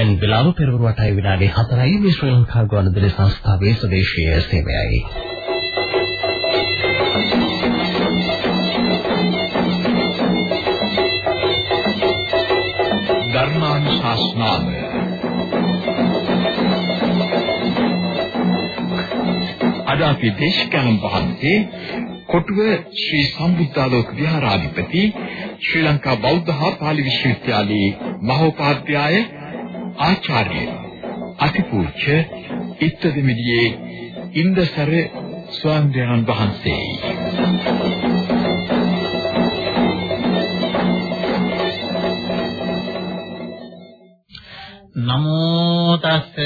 දැන් වෙලාව පෙරවරු 8යි විනාඩි 4යි මේ ශ්‍රී ලංකා ගුවන්විදුලි සංස්ථාවේ ස්වදේශීය සේවයයි. ධර්මානුශාසනාව අද අපි දේශකයන් වහන්සේ කොටුව ශ්‍රී සම්බුද්ධාලෝක විහාරාධිපති ශ්‍රී ලංකා බෞද්ධ හා පාලි විශ්වවිද්‍යාලයේ මහෝපාධ්‍යාය ආචාර්ය අතිපූජ්‍ය ඉත්තදෙමිඩියේ ඉන්දසර ස්වාමීන් වහන්සේ නමෝ තස්ස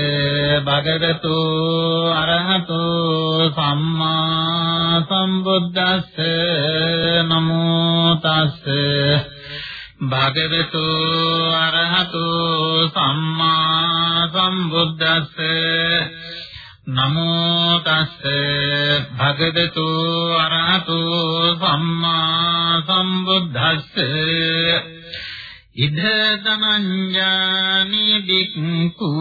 භගවතු අරහතු සම්මා සම්බුද්දස්ස. නමෝ තස්ස භගවතු අරහතු සම්මා සම්බුද්දස්ස. නමෝ තස්ස. භගවතු අරහතු සම්මා සම්බුද්දස්ස. ඉද තමඤ්ඤානි බික්ඛු.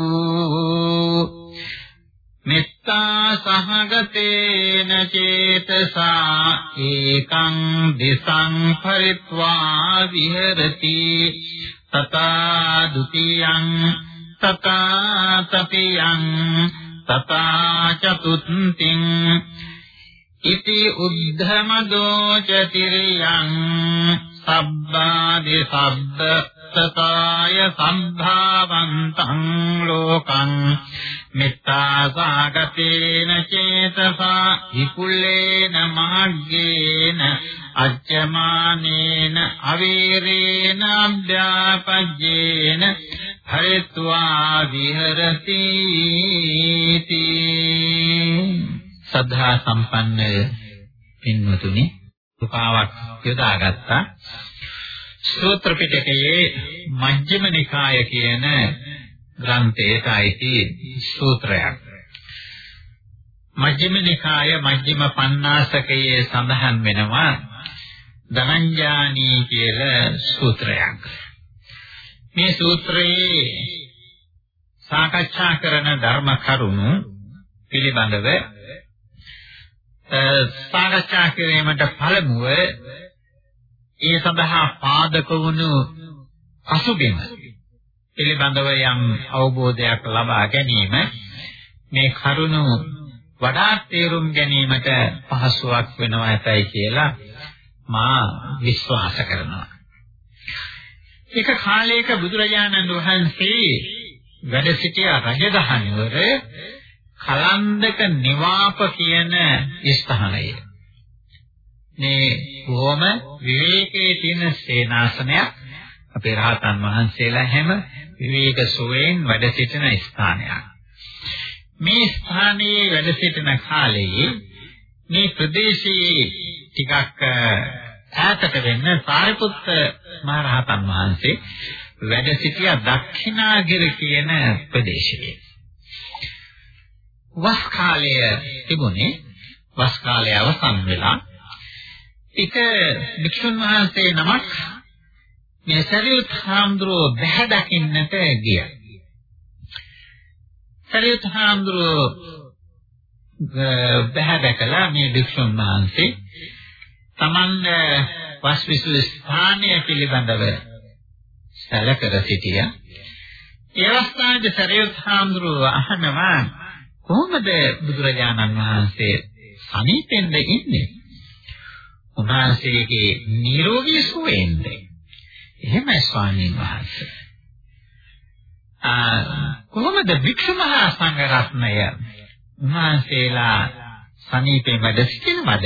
මෙත්තා සහගතේන චේතසා ඒකං දිසං පරිත්වා විහෙරති. තථා ဒ ුතියං තථා තතියං තථා චතුත්ථින් ඉති උද්ධමදෝ චතිරියං සබ්බාදි සබ්බතකාය සම්භාවන්තං ලෝකං මෙත්තා සාගතේන චේතසා විකුල්ලේන මාග්ගේන අච්චමානේන අවීරේන අභ්‍යාපජ්ජේන හරිත්වා විහෙරති සද්ධා සම්පන්නය පින්වතුනි උපාවක් යොදාගත්තා. සූත්‍ර පිටකයේ මජ්ක්‍ධිම නිකාය කියන ග්‍රන්ථයට අයිති සූත්‍රයක්. මජ්ක්‍ධිම නිකාය මජ්ක්‍ධිම පඤ්ඤාසකයේ සඳහන් වෙනවා ධනංජානී කියලා සූත්‍රයක්. මේ සූත්‍රයේ සාකච්ඡා කරන ධර්ම කරුණු පිළිබඳව සාකච්ඡා කිරීමට පළමුව ඒ සඳහා පාදක වුණු අසුබිම පිළිබඳව යම් අවබෝධයක් ලබා ගැනීම මේ කරුණු වඩා තේරුම් ගැනීමට පහසුවක් වෙනවා ඇතයි කියලා මා විශ්වාස කරනවා. එක කාලයක බුදුරජාණන් වහන්සේ වැඩ සිටිය රජදහ නුවර කලන්දක නිවාප කියන ස්ථානය. මේ බොහොම විවේකයේ තියෙන සේනාසනයක් අපේ රහතන් වහන්සේලා හැම විවේක සුවයෙන් වැඩ සිටින ස්ථානයක්. මේ ස්ථානයේ වැඩ සිටින කාලයේ මේ ප්‍රදේශයේ ටිකක් ඈතට වෙන්න සාරිපුත්ත මහ රහතන් වහන්සේ වැඩ සිටිය දක්ෂිනාගිර කියන ප්‍රදේශයේ. වස් කාලය තිබුණේ වස් කාලය අවසන් වෙලා එක වික්ෂුන් වහන්සේ නමක් මේ සරියුත් හාමුදුරුව බැහැ දකින්නට ගියා. සරියුත් හාමුදුරුව බැහැ දැකලා මේ වික්ෂුන් වහන්සේ Taman වස් විසු ස්ථානය පිළිබඳව සැලකර සිටියා. ඒ අවස්ථාවේ සරියුත් හාමුදුරුව අහනවා කොහොමද බුදුරජාණන් වහන්සේ සනීපෙන්ද ඉන්නේ? උන්වහන්සේගේ නිරෝගී සුවයෙන්ද? එහෙමයි ස්වාමීන් වහන්සේ. ආ කොහොමද වික්ෂු මහා සංඝ රත්නය උන්වහන්සේලා සනීපේ වැඩ සිටිනවද?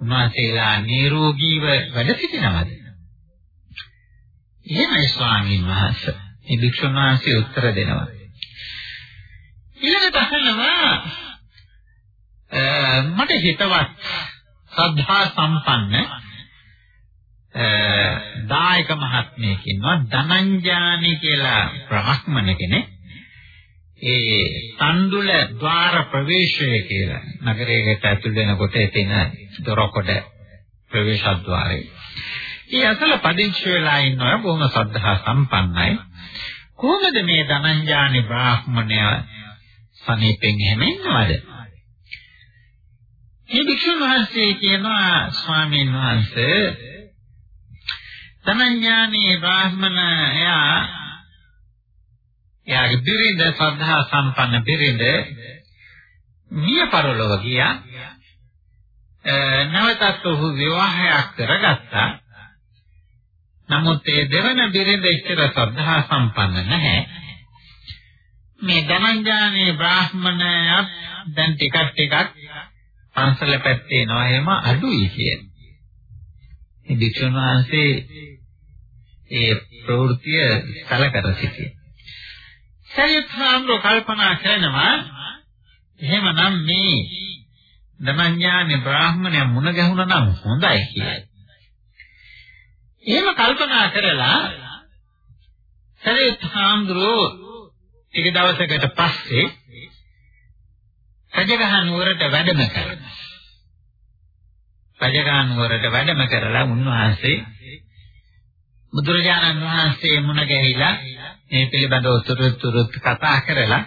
උන්වහන්සේලා නිරෝගීව වැඩ සිටිනවද? එහෙමයි ස්වාමීන් වහන්සේ. මේ වික්ෂුන් වහන්සේ උත්තර දෙනවා. ඊළඟට අහනවා මට හිතවත් සද්ධා සම්පන්න දායක මහත්මයෙක් ඉන්නවා ධනංජානි කියලා බ්‍රහ්මණ කෙනෙක් ඒ තණ්ඩුල ద్వාර ප්‍රවේශය කියලා නගරයකට ඇතුල් වෙනකොට තියෙන දොරකොඩ ප්‍රවේශද්්වාරය. ඊ අසල පදිංචි වෙලා ඉන්නවා බොහොම සද්ධා සම්පන්නයි. කොහොමද මේ ධනංජානි බ්‍රාහ්මණය සනීපෙන් එහෙම ඉන්නවද? මේ භික්ෂුන් වහන්සේ කියනවා ස්වාමීන් වහන්සේ ධනංජානි බ්‍රාහ්මණයා එයාගේ බිරිඳ ශ්‍රද්ධා සම්පන්න බිරිඳ මිය පරලොව ගියා නැවතත් ඔහු විවාහයක් කරගත්තා. නමුත් ඒ දෙවන බිරිඳ ඉච්ඡර ශ්‍රද්ධා සම්පන්න නැහැ. මේ ධනංජානේ බ්‍රාහ්මණයා දැන් ටිකක් ටිකක් පන්සල පැත්තේ යනවා එහෙම අඩුයි කියන්නේ. මේ භික්ෂුන් වහන්සේ ඒ ප්‍රවෘත්තිය සැලකර සිටියේ. සයත්‍රාම්ව කල්පනා කරනවා එහෙමනම් මේ ධනඥානේ බ්‍රාහ්මණය මුණ ගැහුණා නම් හොඳයි කියලා. එහෙම කල්පනා කරලා සරියත්හාම්දුරෝ ටික දවසකට පස්සේ රජගහ නුවරට වැඩම කරනවා. රජගහ නුවරට වැඩම කරලා උන්වහන්සේ බුදුරජාණන් වහන්සේ මුණ ගැහිලා මේ පිළිබඳව උතුරුතුරුත් කතා කරලා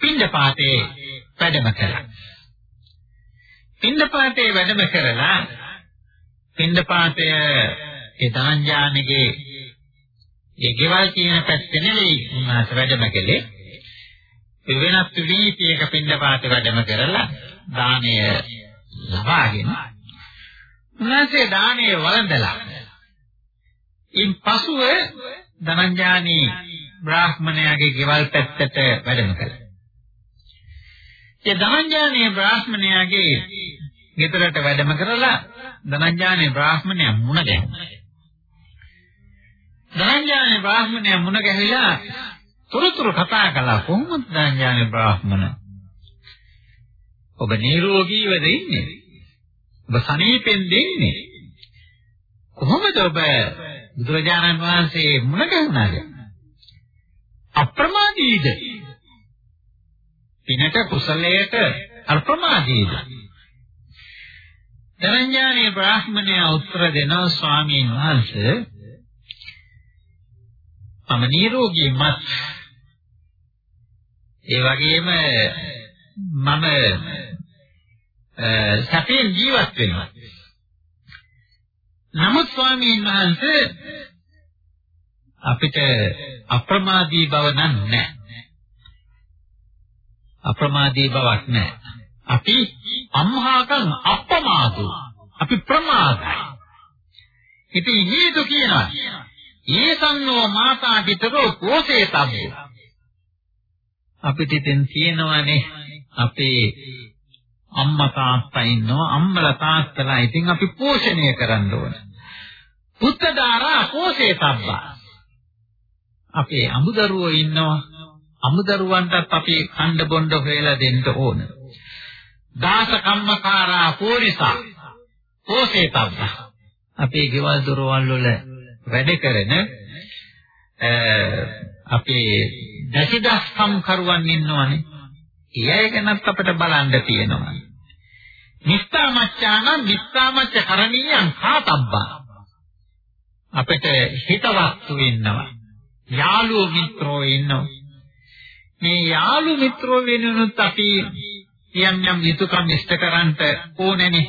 පින්ඩපාතේ වැඩම කළා. පින්ඩපාතේ වැඩම කරලා පින්ඩපාතය ඒ දාංජානගේ ඒ ගෙවල් කියන පැත්තේ නෙවෙයි උන්වහන්සේ වැඩම කළේ. වෙනත් වීතියක පින්ඩපාතේ වැඩම කරලා දාණය ලබාගෙන උන්වහන්සේ දාණය වළඳලා ඉන් පසුව ධනංජානී බ්‍රාහ්මණයාගේ ගෙවල් පැත්තට වැඩම කළා. ඒ ධනංජානීය බ්‍රාහ්මණයාගේ ගෙදරට වැඩම කරලා ධනංජානීය බ්‍රාහ්මණයා මුණ ගැහුවා. ධනංජානීය බ්‍රාහ්මණයා මුණ ගැහිලා තොරතුරු කතා කළා කොහොමද ධනංජානීය බ්‍රාහ්මණ ඔබ නිරෝගීවද ඉන්නේ? ඔබ සනීපෙන් දෙන්නේ? කොහොමද ඔබ බුදුරජාණන් වහන්සේ මුණ ගැහුණාද? අප්‍රමාදීද? පිනට කුසලයට අල්පමාදීද? ධනංජානී බ්‍රාහ්මණයා උත්තර දෙනවා ස්වාමීන් වහන්සේ මම නිරෝගී මත් ඒ වගේම මම සැපෙන් ජීවත් වෙනවා නමුත් ස්වාමීන් වහන්සේ අපිට අප්‍රමාදී බව නැහැ. අප්‍රමාදී බවක් නැහැ. අපි අම්හාකන් අප්‍රමාදෝ. අපි ප්‍රමාදයි. ඉතින් හේතු කියනවා. ඒසන්නෝ මාතා පිටරෝ කෝසේ තබ්බෝ. අපිට ඉතින් තියෙනවානේ අපේ අම්මා තාත්තා ඉන්නවා අම්මලා තාත්තලා ඉතින් අපි පෝෂණය කරන්න ඕන. පුත්තදාරා පෝෂේ තබ්බා. අපේ අමුදරුවෝ ඉන්නවා අමුදරුවන්ටත් අපි කණ්ඩ බොණ්ඩ හොයලා දෙන්න ඕන. දාස කම්මකාරා පෝරිසා පෝෂේ තබ්බා. අපේ ගෙවල් දොරවල් වල වැඩ කරන අපේ දසිදස්සම් කරුවන් ඉන්නවනේ. ඒ අය ගැනත් අපිට බලන්න තියෙනවා. නිස්සාමච්ඡාන නිස්සාමච්ඡ කරණීයං කාතබ්බා. අපිට හිතවත්තු වෙන්නවා. යාළුවෝ මිත්‍රෝ ඉන්නවා. මේ යාළු මිත්‍රෝ වෙනුනොත් අපි යම් යම් යුතුයකම් ඉෂ්ට කරන්ට ඕනේනේ.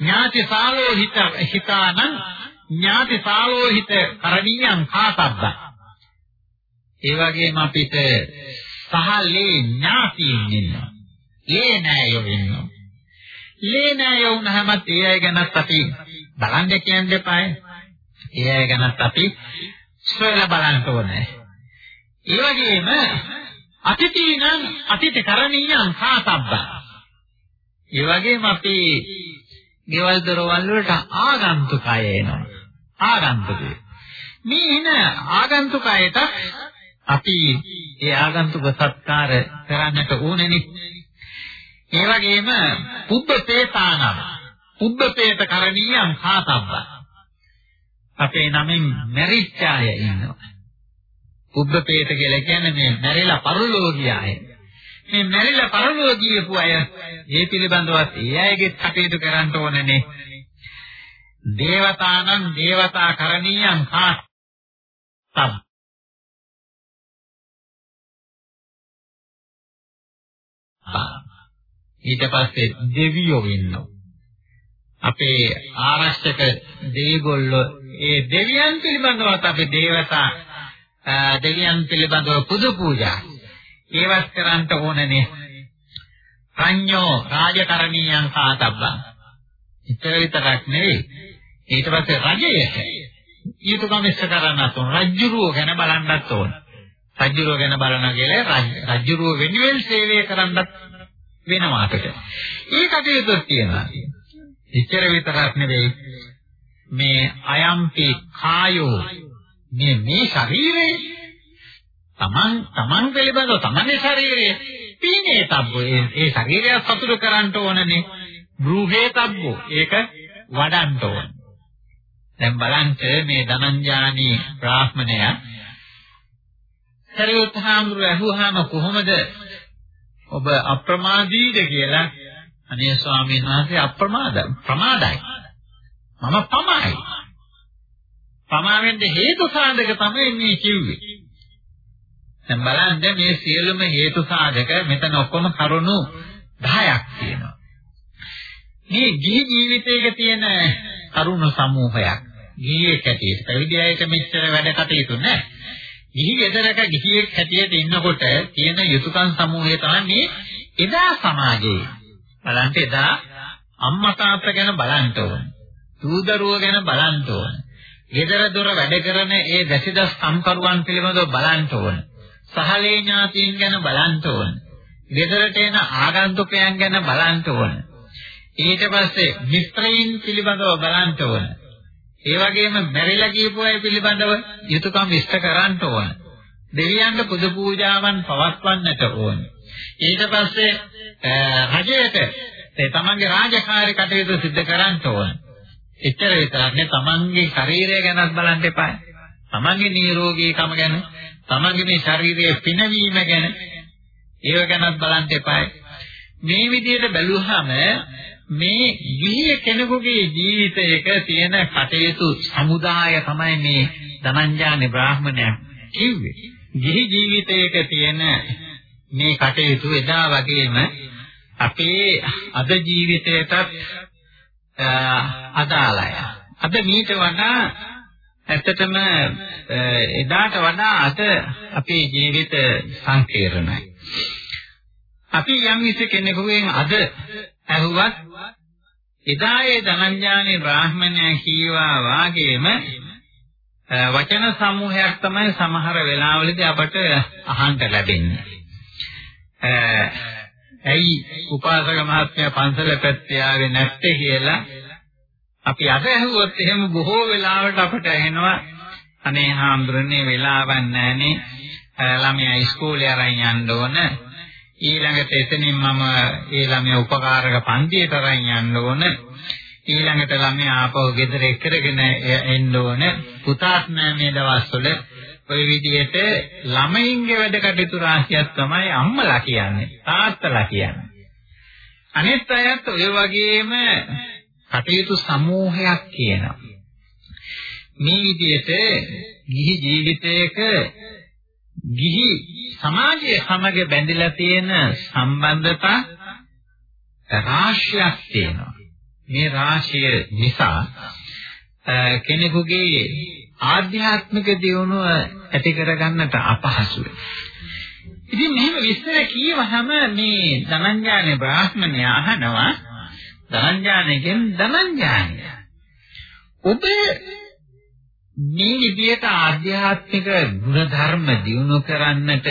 ඥාති සාලෝහිත හිතාන ඥාති සාලෝහිත කරණීයං කාතබ්බා. ඒ වගේම අපිට සහලේ ඥාතියින් ඉන්නවා. ලේ නෑයෝ ඉන්නවා. ලේ නෑයෝ වුණාමත් ඒ අය ගැනත් අපි බලන්න කියන්න එපායි. ඒ අය ගැනත් අපි සොයලා බලන්න ඕනේ. ඒ වගේම අතිතීනං අතිත කරණීයං කාතබ්බා. ඒ වගේම අපි ගෙවල් දොරවල් වලට ආගන්තුකය එනවා. ආගන්තුකය. මේ එන ආගන්තුකයට අපි ඒ ආගන්තුක සත්කාර කරන්නට ඕනෙනේ. ඒ වගේම පුබ්බපේතානම් පුබ්බපේත කරණීයම් කාතබ්බ. අපේ නමින් මැරිච්ච අය ඉන්නවා. පුබ්බපේත කියලා කියන්නේ මේ මැරිලා පරලෝ ගියාය. මේ මැරිලා පරලෝ ගියපු අය ඒ පිළිබඳවත් ඒ අයගේ කටයුතු කරන්න ඕනනේ. දේවතානං දේවතා කරණීයම් කාතබ්බ තබ් ඊට පස්සේ දෙවියෝ ඉන්නවා. අපේ ආරක්ෂක දෙවිගොල්ලෝ ඒ දෙවියන් පිළිබඳවත් අපි දේවතා දෙවියන් පිළිබඳව පුදු පූජා ඒවත් කරන්න ඕනනේ. සංයෝ රාජකරණීයන් සාතබ්බං. ඉතර විතරක් නෙවෙයි. ඊට පස්සේ රජයට ඊටකම ඉස්ස කරන්නත් ඕන. රජ්ජුරුව ගැන බලන්නත් ඕන. රජ්ජුරුව ගැන බලන කියලා රජ්ජුරුව වෙනුවෙන් සේවය කරන්නත් වෙනවා අපිට. ඒ කටයුතු තියෙනවා. ඉච්ඡර විතරක් නෙවෙයි මේ අයම්පි කායෝ මේ මේ ශරීරේ තමන් තමන් පිළිබඳව තමන්ගේ ශරීරයේ පීනේ තබ්බෝ ඒ ශරීරය සතුට කරන්න ඕනනේ බ්‍රූහේ තබ්බෝ ඒක වඩන්න ඕන දැන් බලන්න මේ ධනංජානි බ්‍රාහ්මණයා සරියුත් හාමුදුරුවෝ අහුවාම කොහොමද? ඔබ අප්‍රමාදීද කියලා. අනේ ස්වාමීන් වහන්සේ අප්‍රමාද ප්‍රමාදයි. මම පමයි. පමාවෙන්ද හේතු සාධක තමයි මේ කිව්වේ. දැන් බලන්න මේ සියලුම හේතු සාධක මෙතන ඔක්කොම කරුණු 10ක් තියෙනවා. මේ ගිහි ජීවිතයක තියෙන කරුණු සමූහයක්. ගිහියෙක් හැටියට පැවිදි අයට මෙච්චර වැඩ කටයුතු නැහැ ගිහි ගෙදරක ගිහියෙක් හැටියට ඉන්නකොට තියෙන යුතුයකම් සමූහය තමයි මේ එදා සමාජයේ බලන්න එදා අම්මා තාත්තා ගැන බලන්න ඕන. දූදරුව ගැන බලන්න ඕන. ගෙදර දොර වැඩ කරන ඒ දැසිදස් සම්කරුවන් පිළිබඳව බලන්න ඕන. සහලේ ඥාතීන් ගැන බලන්න ඕන. ගෙදරට එන ආගන්තුකයන් ගැන බලන්න ඕන. ඊට පස්සේ මිත්‍රයින් පිළිබඳව බලන්න ඕන. ඒ වගේම මැරිලා ගියපු අය පිළිබඳව යුතුයකම් ඉෂ්ට කරන්න ඕන. දෙවියන්ට පුද පූජාවන් පවත්වන්නට ඕන. ඊට පස්සේ රජයට ඒ තමන්ගේ රාජකාරී කටයුතු සිදු කරන්න ඕන. එච්චර විතරක් නේ තමන්ගේ ශරීරය ගැනත් බලන්න එපා. තමන්ගේ නිරෝගීකම ගැන, තමන්ගේ මේ ශරීරයේ පිනවීම ගැන ඒව ගැනත් බලන්න එපා. මේ විදිහට බැලුවහම මේ ගිහිය කෙනෙකුගේ ජීවිතයක තියෙන කටයුතු සමුදාය තමයි මේ ධනංජානි බ්‍රාහ්මණයා කිව්වේ. ගිහි ජීවිතයක තියෙන මේ කටයුතු එදා වගේම අපේ අද ජීවිතයටත් අදාළයි. අද මීට වඩා ඇත්තටම එදාට වඩා අද අපේ ජීවිත සංකීර්ණයි. අපි යම් කිසි කෙනෙකුගෙන් අද ඇහුවත් එදායේ ධනංජානේ බ්‍රාහ්මණයා කීවා වාගේම වචන සමූහයක් තමයි සමහර වෙලාවලදී අපට අහන්න ලැබෙන්නේ. ඇයි උපාසක මහත්මයා පන්සල පැත්තේ ආවේ නැත්තේ කියලා? අපි අද ඇහුවොත් එහෙම බොහෝ වෙලාවට අපට ඇහෙනවා අනේ හාමුදුරනේ වෙලාවක් නැහනේ. ළමයා ඉස්කෝලේ අරන් යන්න ඕන. ඊළඟට එතනින් මම ඒ ළමයා උපකාරක පන්තියට අරන් යන්න ඕන. ඊළඟට ළමයා ආපහු ගෙදර එක්කරගෙන එන්න ඕන. පුතාත් නෑ මේ දවස්වල ඔය විදිහට ළමයින්ගේ වැඩ කටයුතු රාශියක් තමයි අම්මලා කියන්නේ තාත්තලා කියන්නේ. අනිත් අයත් ඔය වගේම කටයුතු සමූහයක් කියනවා. මේ විදිහට ගිහි ජීවිතයක ගිහි සමාජයේ සමග බැඳිලා තියෙන සම්බන්ධතා රාශියක් තියෙනවා. මේ රාශිය නිසා කෙනෙකුගේ ආධ්‍යාත්මික දියුණුව ඇති කරගන්නට අපහසුයි. ඉතින් මෙහෙම විස්තර කියවහම මේ ධනංජානේ බ්‍රාහ්මණයා අහනවා. ධනංජානේගෙන් ධනංජානය. ඔබ මේ විදියට ආධ්‍යාත්මික ගුණධර්ම දියුණු කරන්නට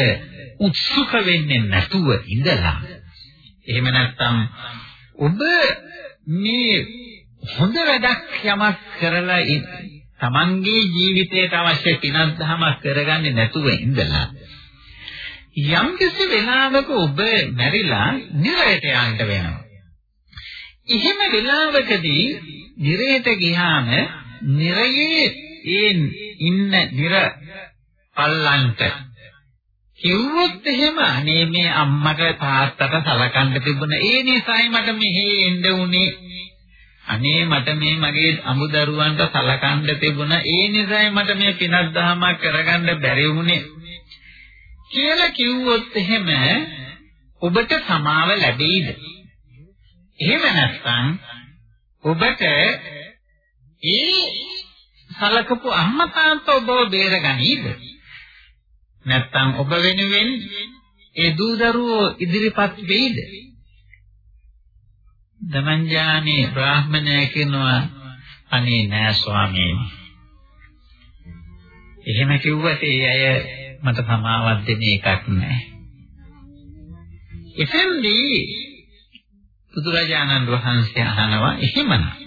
උත්සුක වෙන්නේ නැතුව ඉඳලා එහෙම නැත්නම් ඔබ මේ හොඳ වැඩක් යමක් කරලා තමන්ගේ ජීවිතයට අවශ්‍ය පිනක් දහමක් කරගන්නේ නැතුව ඉඳලා යම් කිසි වෙලාවක ඔබ මැරිලා නිරයට යන්න වෙනවා. එහෙම වෙලාවකදී නිරයට ගියාම නිරයේ ඒ ඉන්න නිර පල්ලන්ට. කිව්වොත් එහෙම අනේ මේ අම්මට තාත්තට සලකන්න තිබුණ ඒ නිසායි මට මෙහෙ එන්න උනේ. අනේ මට මේ මගේ අමුදරුවන්ට සලකන්න තිබුණ ඒ නිසායි මට මේ පිනක් දහමක් කරගන්න බැරි වුණේ කියලා කිව්වොත් එහෙම ඔබට සමාව ලැබෙයිද? එහෙම නැත්නම් ඔබට ඒ සලකපු අම්මා තාත්තා ඔබව බේරගනීද? නැත්නම් ඔබ වෙනුවෙන් ඒ දූ දරුවෝ ඉදිරිපත් වෙයිද? දමංජානේ බ්‍රාහ්මණය කියනවා අනේ නෑ ස්වාමීනි. එහෙම කිව්වට ඒ අය මට සමාවක් දෙන එකක් නෑ. එතෙන්දී බුදුරජාණන් වහන්සේ අහනවා එහෙමනම්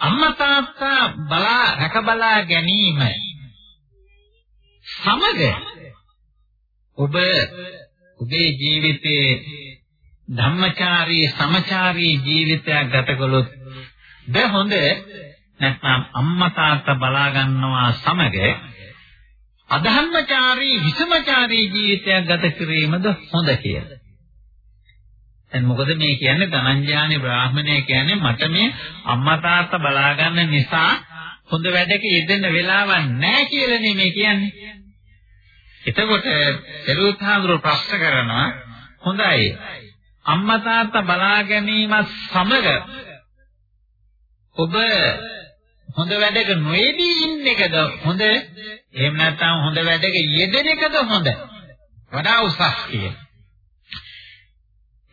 අම්මා තාත්තා බලා රැක බලා ගැනීම සමග ඔබ ඔබේ ජීවිතයේ ධම්මචාරී සමචාරී ජීවිතයක් ගත කළොත් ද හොඳ නැත්නම් අම්මා තාත්තා බලා ගන්නවා සමග අධම්මචාරී විසමචාරී ජීවිතයක් ගත කිරීමද හොඳ කියලා. දැන් මොකද මේ කියන්නේ? ධනංජානි බ්‍රාහමණය කියන්නේ මට මේ අම්මා තාත්තා බලා ගන්න නිසා හොඳ වැඩක යෙදෙන්න වෙලාවක් නැහැ කියලානේ මේ කියන්නේ. එතකොට පෙරූත්හාඳුර ප්‍රශ්න කරනවා හොඳයි. අම්මා තාත්තා බලා ගැනීමත් සමග ඔබ හොඳ වැඩක නොයේදී ඉන්න එකද හොඳ? එහෙම නැත්නම් හොඳ වැඩක යෙදෙන එකද හොඳ? වඩා උසස් කියන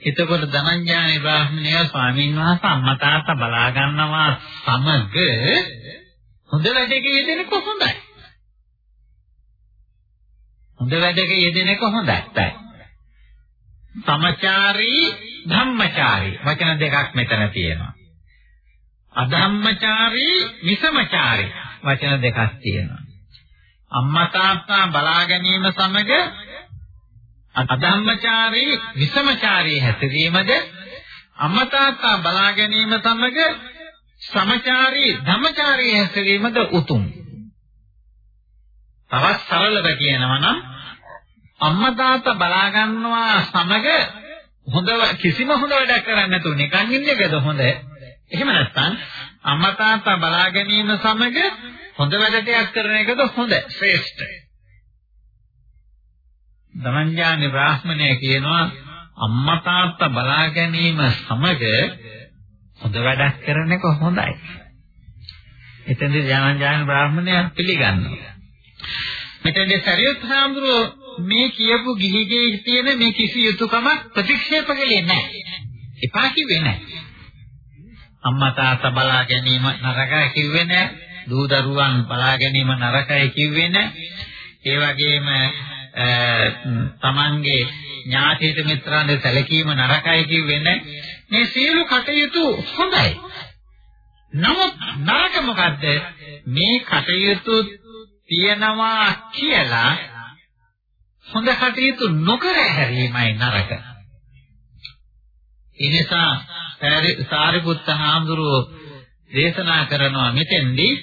එතකොට ධනංජානි බ්‍රාහ්මණය ස්වාමීන් වහන්සේ අම්මා තාත්තා බලා ගන්නවා සමග හොඳ වැඩක යෙදෙන එක හොඳයි හොඳ වැඩක යෙදෙන එක හොඳයි සමචාරී ධම්මචාරී වචන දෙකක් මෙතන තියෙනවා. අධම්මචාරී විසමචාරී වචන දෙකක් තියෙනවා. අම්මා තාත්තා බලා ගැනීම සමග අධම්මචාරී විසමචාරී හැසිරීමද අම්මා තාත්තා බලා ගැනීම සමග සමචාරී ධම්මචාරී හැසිරීමද උතුම්. තවත් සරලව කියනවා නම් අම්මා තාත්තා බලා ගන්නවා සමග හොඳ කිසිම හොඳ වැඩක් කරන්නේ නැතුව නිකන් ඉන්න එකද හොඳ? එහෙම නැත්නම් අම්මා තාත්තා බලා ගැනීම සමග හොඳ වැඩටයක් කරන එකද හොඳ? ශ්‍රේෂ්ඨ. ධනංජානි බ්‍රාහ්මණය කියනවා අම්මා තාත්තා බලා ගැනීම සමග හොඳ වැඩක් කරන එක හොඳයි. එතෙන්දී ධනංජානි බ්‍රාහ්මණය පිළිගන්නවා. මෙතෙන්දී සරියුත් හාමුදුරුවෝ මේ කියපු ගිහිගේ තියෙන මේ කිසි යුතුයකමක් ප්‍රතික්ෂේප කළේ නැහැ. එපා කිව්වේ නැහැ. අම්මා තාත්තා බලා ගැනීම නරකයි කිව්වේ නැහැ. දූ දරුවන් බලා ගැනීම නරකයි කිව්වේ නැහැ. ඒ වගේම තමන්ගේ ඥාතිත මිත්‍රාන්ට සැලකීම නරකයි කිව්වේ නැහැ. මේ සියලු කටයුතු හොඳයි. නමුත් නරක මොකද්ද? මේ කටයුතු තියනවා කියලා හොඳ කටයුතු නොකර හැරීමයි නරක. ඒ නිසා සාරිපුත්ත හාමුදුරුවෝ දේශනා කරනවා මෙතෙන්දී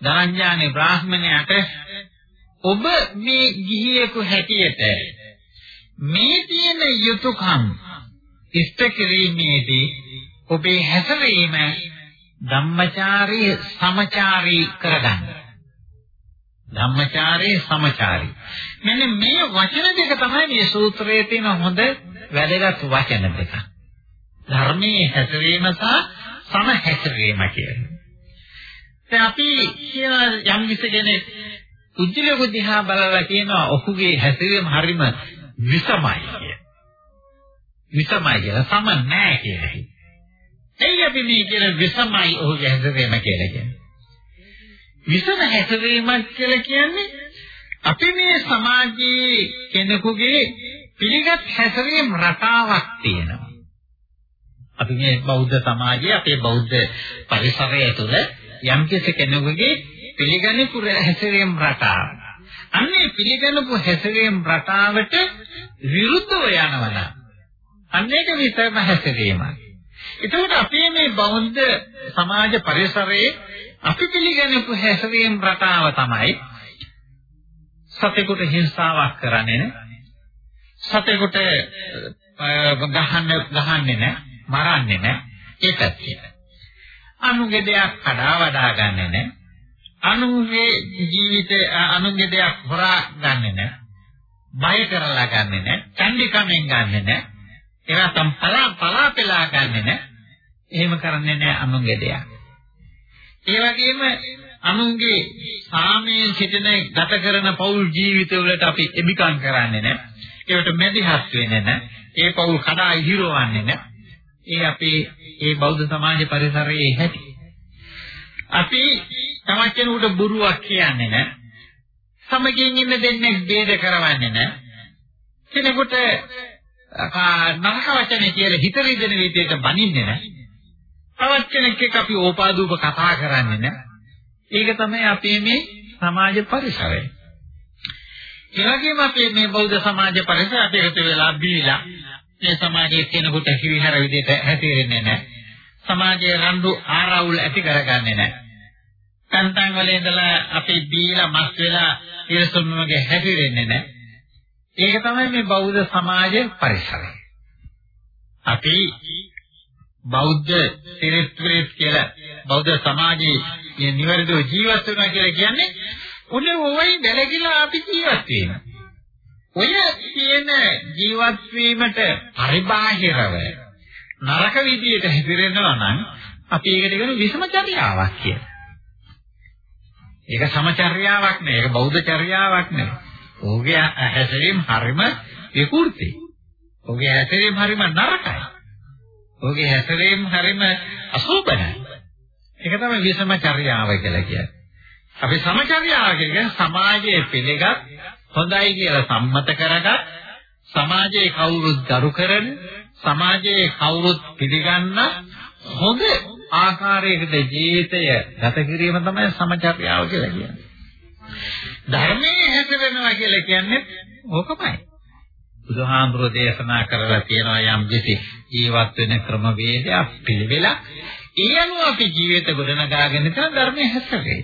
ධනංජානේ බ්‍රාහ්මණයාට ඔබ මේ ගිහියෙකු හැටියට මේ තියෙන යුතුයකම් ඉෂ්ට කිරීමේදී ඔබේ හැසිරීම ධම්මචාරී සමචාරී කරගන්න. ධම්මචාරී සමචාරී. මෙන්න මේ වචන දෙක තමයි මේ සූත්‍රයේ තියෙන හොඳ වැදගත් වචන දෙක. ධර්මයේ හැසිරීම සහ සම හැසිරීම කියන්නේ. දැන් අපි කියන යම් කිසි කෙනෙක් උජ්ජලක දිහා බලලා කියනවා ඔහුගේ හැසිරීම හරිම විසමයි කිය. විසමයි කියලා සම නැහැ කියලා. එයි අපි මේ කියන විසමයි ඔහුගේ හැසිරීම කියලා කියන්නේ. විසම හැසිරීමක් කියලා කියන්නේ අපි මේ සමාජයේ කෙනෙකුගේ පිළිගත් හැසිරීම රටාවක් තියෙනවා. අපි මේ බෞද්ධ සමාජයේ අපේ බෞද්ධ පරිසරය තුළ යම් කෙනෙකුගේ පිළිගනිපු හැසිරීම රටාව. අන්නේ පිළිගනපු හැසිරීම රටාවට විරුද්ධව යනවා. අන්න ඒක විතරම හැසිරීමක්. එතකොට අපේ මේ බෞද්ධ සමාජ පරිසරයේ අපි පිළිගන්නපු හැසිරීම රටාව තමයි සතෙකුට හිංසාවක් කරන්නේ නැහැ. සතෙකුට ගහන්න ගහන්නේ නැහැ, මරන්නේ නැහැ. ඒ පැත්තේ. අනුගේ දෙයක් කඩා වඩා ගන්නෙ නැහැ. අනුගේ ජීවිතේ අනුගේ දෙයක් හොරා ගන්නෙ නැහැ. බය කරලා ගන්නෙ නැහැ. චණ්ඩිකමෙන් ගන්නෙ නැහැ. ඒවා පලා පලා පෙලා ගන්නෙ නැහැ. එහෙම කරන්නේ නැහැ අනුගේ දෙයක්. ඒ වගේම අනුන්ගේ සාමයේ සිටින ගත කරන පෞල් ජීවිතවලට අපි එබිකම් කරන්නේ නැහැ. ඒකට මැදිහත් වෙන්නේ නැහැ. ඒ පෞල් කඩා ඉහිරවන්නේ නැහැ. ඒ අපේ ඒ බෞද්ධ සමාජ පරිසරයේ හැටි. අපි තමක් කෙනෙකුට බොරුවක් කියන්නේ නැහැ. සමගින් ඉන්න දෙන්නේ ભેද කරවන්නේ නැහැ. කෙනෙකුට නරක වචනේ කියලා හිත රිදෙන විදිහට බනින්නේ නැහැ. තවත් කෙනෙක් එක්ක අපි ඕපාදූප කතා කරන්නේ නැහැ. ඒක තමයි අපේ මේ සමාජ පරිසරය. ඒ වගේම අපේ මේ බෞද්ධ සමාජ පරිසරය අපි එකතු වෙලා බීලා මේ සමාජයේ කෙනෙකුට හිවිහැර විදිහට හැසිරෙන්නේ නැහැ. සමාජයේ රණ්ඩු ආරවුල් ඇති කරගන්නේ නැහැ. තන්තන් වල ඉඳලා අපි බීලා මස් වෙලා ඉරසුම්මගේ හැසිරෙන්නේ නැහැ. ඒක තමයි මේ බෞද්ධ සමාජ පරිසරය. අපි බෞද්ධ සිරිත්විරිත් කියලා බෞද්ධ සමාජයේ නිවැරදිව ජීවත් වෙනවා කියලා කියන්නේ උනේ ওই දැලගිලා අපි ජීවත් වෙනවා. ඔය කියන ජීවත් වීමට පරිබාහිරව නරක විදියට හැදිරෙනවා නම් අපි ඒකට කියන විසමචර්යාවක් කියලා. ඒක සමචර්යාවක් නෙවෙයි. ඒක බෞද්ධ චර්යාවක් නෙවෙයි. ඔහුගේ හැසිරීම හරිම විකෘති. ඔහුගේ හැසිරීම හරිම නරකයි. ඔහුගේ හැසිරීම හරිම අසෝබනයි. ඒක තමයි විසමචර්යාව කියලා කියන්නේ. අපි සමචර්යාව කියන්නේ සමාජයේ පිළිගත් හොඳයි කියලා සම්මත කරගත් සමාජයේ කවුරුත් දරු කරන සමාජයේ කවුරුත් පිළිගන්න හොඳ ආකාරයකට ජීවිතය ගත කිරීම තමයි සමචර්යාව කියලා කියන්නේ. ධර්මයේ හැසිරෙනවා කියලා කියන්නේ ඕකමයි. බුදුහාමුදුරෝ දේශනා කරලා තියෙනවා යම් කිසි ජීවත් වෙන ක්‍රමවේදයක් පිළිවෙලක්. ඒ අනුව අපි ජීවිත ගොඩනගාගෙන ඉතන ධර්මයේ හැසිරෙන්නේ.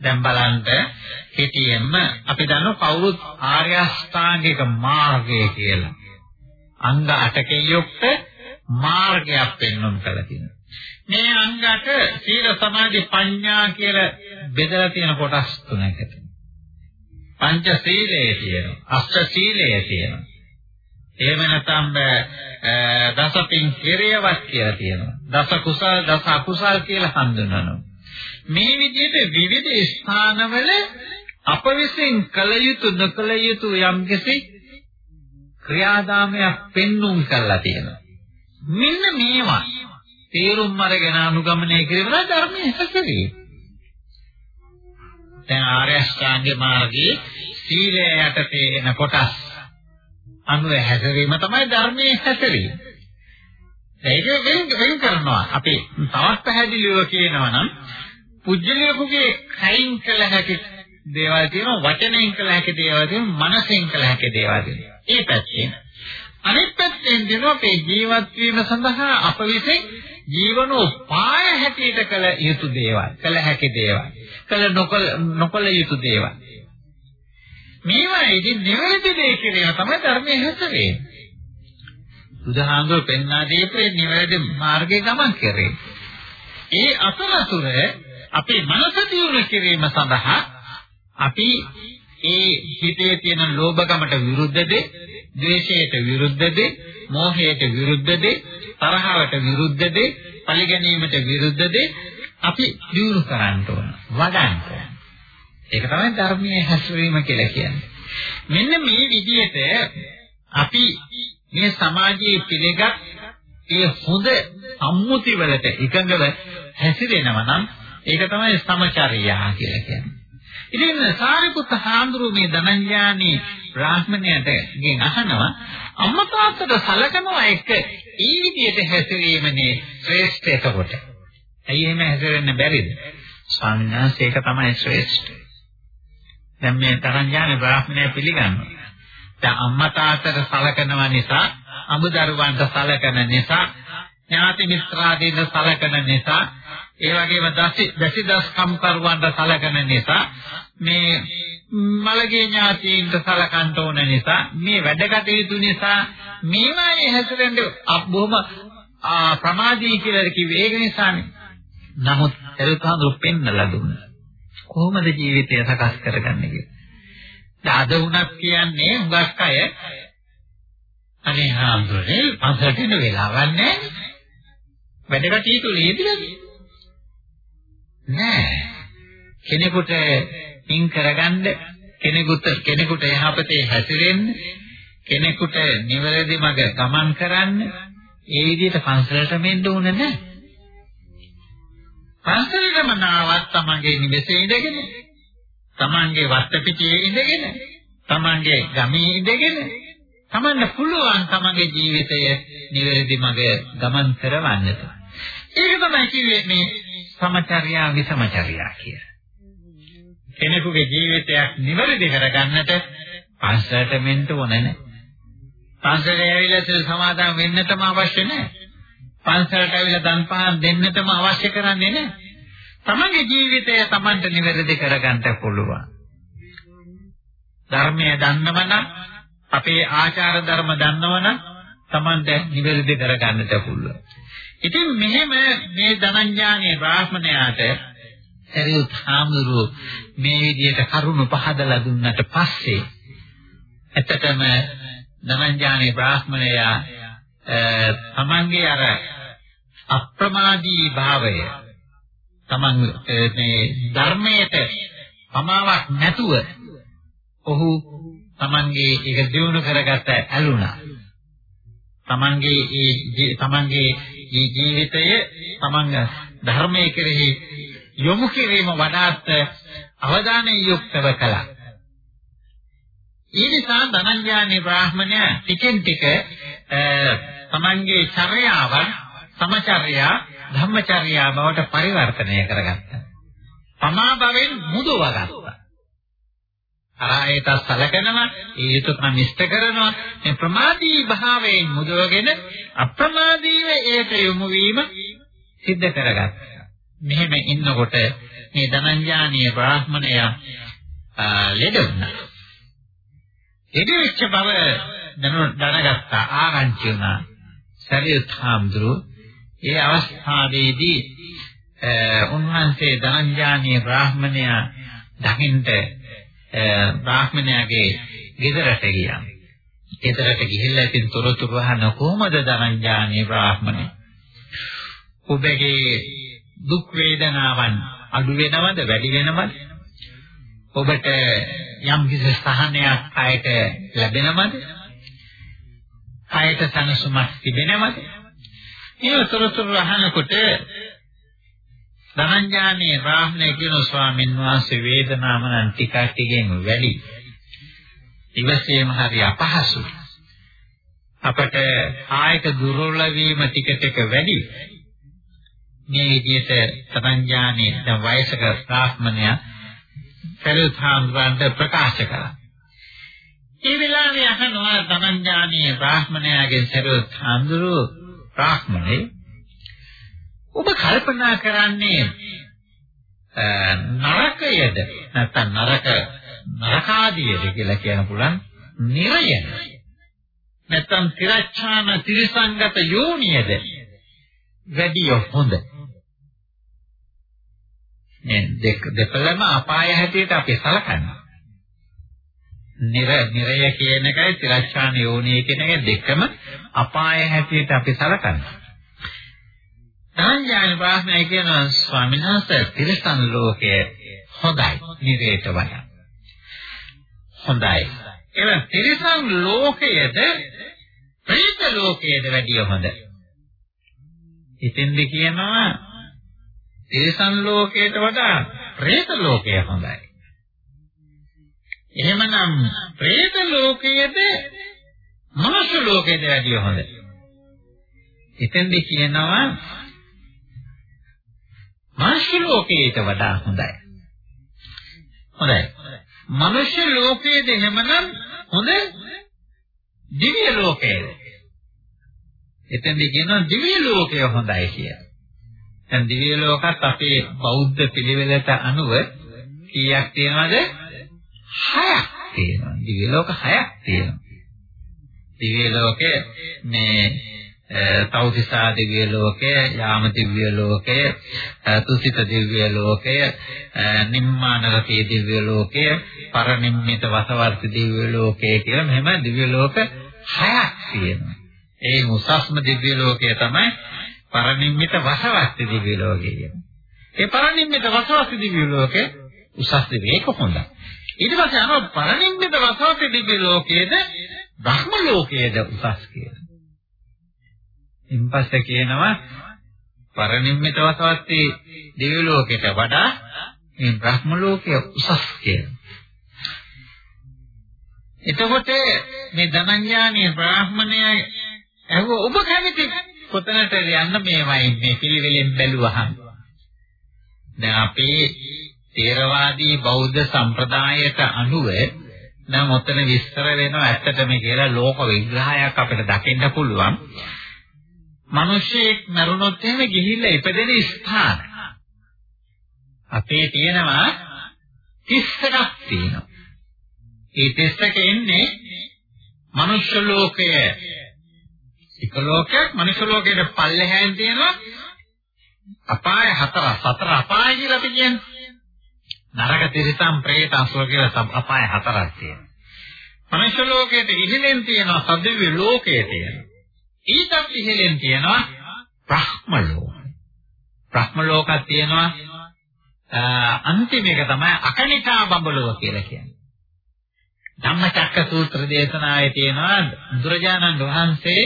දැන් බලන්න හිතියෙම අපි දන්නවා කවුරුත් ආර්ය අෂ්ටාංගික මාර්ගය කියලා. අංග 8කින් යුක්ත මාර්ගයක් පෙන්වන්න කළ තියෙනවා. මේ අංග 8 සීල සමාධි ප්‍රඥා කියලා බෙදලා තියෙන කොටස් තුනකට. පංච සීලයේ තියෙනවා. අෂ්ට සීලයේ තියෙනවා. එහෙම නැත්නම් දසපින් කෙරේවත් කියලා තියෙනවා. දස කුසල් දස අකුසල් කියලා හඳුන්වනවා. මේ විදිහට විවිධ ස්ථානවල අප විසින් කළ යුතු නොකළ යුතු යම්කිසි ක්‍රියාදාමයක් පෙන්눔 කරලා තියෙනවා. මෙන්න මේවා තේරුම් අරගෙන අනුගමනය කිරීම ධර්මයේ හැසිරීම. දැන් ආර්ය අෂ්ටාංග මාර්ගයේ සීලය යටතේ එන කොටස් අනුව හැසිරීම තමයි ධර්මයේ හැසිරීම. ඒක වෙන වෙන කරනවා. අපි තවත් පැහැදිලිව කියනවා නම් පුජ්‍යලයකගේ කයින් කළ හැකි දේවල් තියෙනවා වචනයෙන් කළ හැකි දේවල් තියෙනවා මනසෙන් කළ හැකි දේවල් තියෙනවා. ඒ පැත්තෙන් අනිත් පැත්තෙන් දෙනවා අපේ ජීවත් වීම සඳහා අප විසින් ජීවනෝපාය හැටියට කළ යුතු දේවල්, කළ හැකි දේවල්, කළ නොකළ නොකළ යුතු දේවල්. මේවා ඉතින් නිවැරදි දේ කියන තමයි ධර්මයේ හැසිරෙන්නේ. බුදුහාමුදුරු පෙන්වා දීපේ නිවැරදි මාර්ගයේ ගමන් කරේ. ඒ අතරතුර අපේ මනස දියුණු කිරීම සඳහා අපි ඒ හිතේ තියෙන ලෝභකමට විරුද්ධද, ද්වේෂයට විරුද්ධද, මෝහයට විරුද්ධද, තරහවට විරුද්ධද, පරිගැනීමට විරුද්ධද අපි දියුණු කරන්න ඕන, වඩන්න ඕන. ඒක තමයි ධර්මයේ හැසිරීම කියලා කියන්නේ. මෙන්න මේ විදිහට අපි මේ සමාජයේ පිළිගත් ඒ හොඳ සම්මුති වලට එකඟව හැසිරෙනවා නම් ඒක තමයි සමචර්යා කියලා කියන්නේ. ඉතින් සාරිපුත්ත හාමුදුරුවෝ මේ ධනංජානි බ්‍රාහ්මණයට ගෙන් අහනවා අම්මා තාත්තට සලකනවා එක ඒ විදිහට හැසිරීමනේ ශ්‍රේෂ්ඨ එතකොට. ඇයි එහෙම හැසිරෙන්න බැරිද? ස්වාමීන් වහන්සේ ඒක තමයි ශ්‍රේෂ්ඨ. දැන් මේ තරංජාන බ්‍රාහ්මණය පිළිගන්නවා. දැන් අම්මා තාත්තට සලකනවා නිසා, අමුදරුවන්ට සලකන නිසා, ඥාති මිත්‍රාදීන් සලකන නිසා, ඒ වගේම දසිදස් කම්කරුවන්ට සලකන නිසා මේ මලගේ ඥාතීන්ට සලකන්න ඕන නිසා මේ වැඩ කටයුතු නිසා මේවායේ හැසිරෙන්න බොහොම ආ ප්‍රමාදී කියලා කිව්වේ ඒක නිසානේ. නමුත් එරුකාඳු පෙන්නලා දුන්නා. කොහොමද ජීවිතය සකස් කරගන්නේ කියලා. අද වුණත් කියන්නේ හුඟක් අය අනේ හාමුදුරනේ පන්සලට එන වෙලාවක් නැහැ. වැඩ කටයුතු ලියවිලා නෑ. කෙනෙකුට පින් කරගන්න කෙනෙකුට කෙනෙකුට යහපතේ හැසිරෙන්න කෙනෙකුට නිවැරදි මඟ ගමන් කරන්න ඒ විදිහට පන්සලට මෙන්න ඕනේ නැහැ. පන්සලටම නාවත් තමන්ගේ නිවෙසේ ඉඳගෙන තමන්ගේ වස්ත්‍රපිටියේ ඉඳගෙන තමන්ගේ ගමේ ඉඳගෙන තමන්ට පුළුවන් තමන්ගේ ජීවිතය නිවැරදි මඟ ගමන් කරවන්නට. ඒක තමයි කිව්වේ මේ සමචර්යා විසමචර්යා කියලා. කෙනෙකුගේ ජීවිතයක් නිවැරදි කරගන්නට පන්සලට මෙන්න ඕනේ නැහැ. පන්සලට ඇවිල්ලා සිල් සමාදන් වෙන්නටම අවශ්‍ය නැහැ. පන්සලට ඇවිල්ලා දන් පහන් දෙන්නටම අවශ්‍ය කරන්නේ නැහැ. තමන්ගේ ජීවිතය තමන්ට නිවැරදි කරගන්න පුළුවන්. ධර්මය දන්නවනම් අපේ ආචාර ධර්ම දන්නවනම් තමන්ට නිවැරදි කරගන්නට පුළුවන්. ඉතින් මෙහෙම මේ ධනංජානේ බ්‍රාහ්මණයාට සරියුත් හාමුදුරුව මේ විදිහට කරුණ පහදලා දුන්නට පස්සේ ඇත්තටම ධනංජානේ බ්‍රාහ්මණයා තමන්ගේ අර අප්‍රමාදී භාවය තමන් මේ ධර්මයට පමාවක් නැතුව ඔහු තමන්ගේ ඒක දිනු කරගත ඇලුනා. තමන්ගේ ඒ තමන්ගේ ජීවිතය තමන් ධර්මයේ කෙරෙහි යොමු කිරීම වඩාත් අවධානය යොක්තව කළා. ඒ නිසා ධනංජානි බ්‍රාහ්මණය ටිකෙන් ටික තමන්ගේ චර්යාවන් සමචර්යා ධම්මචර්යා බවට පරිවර්තනය කරගත්තා. පමා භවෙන් මුදවගත්තා. ආයත සලකනවා ඒ යුතුයකම ඉෂ්ට කරනවා මේ ප්‍රමාදී භාවයෙන් මුදවගෙන අප්‍රමාදීව ඒක යොමු වීම සිද්ධ කරගත්තා. මෙහෙම ඉන්නකොට මේ ධනංජානීය බ්‍රාහ්මණයා ලෙඩ වුණා. ලෙඩ වෙච්ච බව දැනගත්තා ආරංචි වුණා. සරියුත් හාමුදුරුවෝ ඒ අවස්ථාවේදී උන්වහන්සේ ධනංජානීය බ්‍රාහ්මණයා දකින්ට බ්‍රාහ්මණයාගේ ගෙදරට ගියා. ගෙදරට ගිහිල්ලා ඉතින් තොරතුරු අහන කොහොමද ධනංජානීය බ්‍රාහ්මණය? ඔබගේ දුක් වේදනාවන් අඩු වෙනවද වැඩි වෙනවද? ඔබට යම් කිසි සහනයක් අයට ලැබෙනවද? අයට සනසුමක් තිබෙනවද? මේ තොරතුරු අහනකොට ධනංජානේ බ්‍රාහ්මණය කියන ස්වාමීන් වහන්සේ වේදනාව නම් ටික ටිකෙන් වැඩි. ඉවසීම හරි අපහසුයි. අපට ආයක දුර්වල වීම ටික ටික වැඩි. මේ විදිහට ධනංජානේ දැන් වයසක බ්‍රාහ්මණයා පෙරථාන්වන්ට ප්‍රකාශ කළා. ඒ වෙලාවේ අහනවා ධනංජානේ බ්‍රාහ්මණයාගේ සරත් හඳුරු බ්‍රාහ්මණේ ඔබ කල්පනා කරන්නේ නරකයේද? නැත්නම් නරක නරකාදීයද කියලා කියන පුළුවන් නිරයන නැත්නම් තිරච්ඡාන තිරසංගත යෝනියද? වැඩි හොඳ. මේ දෙක දෙපළම අපාය හැටියට අපි සලකනවා. නිර නිරය කියන එකයි තිරච්ඡාන යෝනිය කියන එක දෙකම අපාය හැටියට අපි සලකනවා. සංඥාන බ්‍රාහ්මණය කියන ස්වාමීන් වහන්සේ තිරසන් ලෝකයේ හොඳයි නිරේත වඩා. හොඳයි. ඒක තිරසන් ලෝකයේද ප්‍රේත ලෝකයේද වැඩිය හොඳ. ඉතින්ද කියනවා තිරසන් ලෝකයට වඩා ප්‍රේත ලෝකය හොඳයි. එහෙමනම් പ്രേත ලෝකයේද මනුෂ්‍ය ලෝකයේද වැඩිය හොඳ? එතෙන්දී කියනවා මනුෂ්‍ය ලෝකයට වඩා හොඳයි. හොඳයි. මනුෂ්‍ය ලෝකයේද එහෙමනම් හොඳ දිව්‍ය ලෝකයේද? එතෙන්දී කියනවා දිව්‍ය ලෝකය හොඳයි කියලා. දැන් දිව්‍ය ලෝකත් අපේ බෞද්ධ පිළිවෙලට අනුව කීයක් තියෙනවද? හයක් තියෙනවා. දිව්‍ය ලෝක හයක් තියෙනවා. දිව්‍ය ලෝකේ මේ තෞතිසා දිව්‍ය ලෝකය, යාම දිව්‍ය ලෝකය, තුසිත දිව්‍ය ලෝකය, නිම්මානරකේ දිව්‍ය ලෝකය, පරනිම්මිත වසවර්ති දිව්‍ය ලෝකය කියලා මෙහෙම දිව්‍ය ලෝක හයක් තියෙනවා. ඒ උසස්ම දිව්‍ය ලෝකය තමයි පරනිම්මිත වසවර්ති දිව්‍ය ලෝකය කියන්නේ. ඒ පරනිම්මිත වසවර්ති දිව්‍ය ලෝකේ උසස් දිව්‍යක හොඳයි. ඊට පස්සේ අර පරනිම්මිත වසවර්ති දිව්‍ය ලෝකයේද බ්‍රහ්ම ලෝකයේද උසස් කියලා. ඉන්පස්සේ කියනවා පරිනිම්මිත වසවත්තේ දිව්‍ය ලෝකයට වඩා මේ බ්‍රහ්ම ලෝකය උසස් කියලා. එතකොට මේ ධනඥානීය බ්‍රාහ්මණය ඇහුව ඔබ කැමති කොතනට යන්න මේවයි මේ පිළිවෙලෙන් බැලුවහම. දැන් අපේ තේරවාදී බෞද්ධ සම්ප්‍රදායට අනුව නම් ඔතන විස්තර වෙනවා ඇත්තටම කියලා ලෝක විග්‍රහයක් අපිට දකින්න පුළුවන්. මිනිස්සෙක් මරුණොත් එහෙම ගිහිල්ලා ඉපදෙන ස්ථාන. අපේ තියෙනවා 30ක් තියෙනවා. ඒ 31 එන්නේ මනුෂ්‍ය ලෝකය. එක ලෝකයක් මනුෂ්‍ය ලෝකයේ පල්ලෙහාන් තියෙනවා අපාය හතර සතර අපාය කියලා අපි කියන්නේ. නරක තිරිසන් പ്രേත අසුර කියලා අපාය හතරක් තියෙනවා. මනුෂ්‍ය ලෝකයේ ඉහළින් තියෙනවා සදිව්‍ය ලෝකයේ තියෙනවා. ඊටත් ඉහළින් තියෙනවා බ්‍රහ්ම ලෝක. බ්‍රහ්ම ලෝකක් තියෙනවා අන්තිම එක තමයි අකනිකා බඹලව කියලා කියන්නේ. ධම්මචක්ක සූත්‍ර දේශනාවේ තියෙනවා බුදුරජාණන් වහන්සේ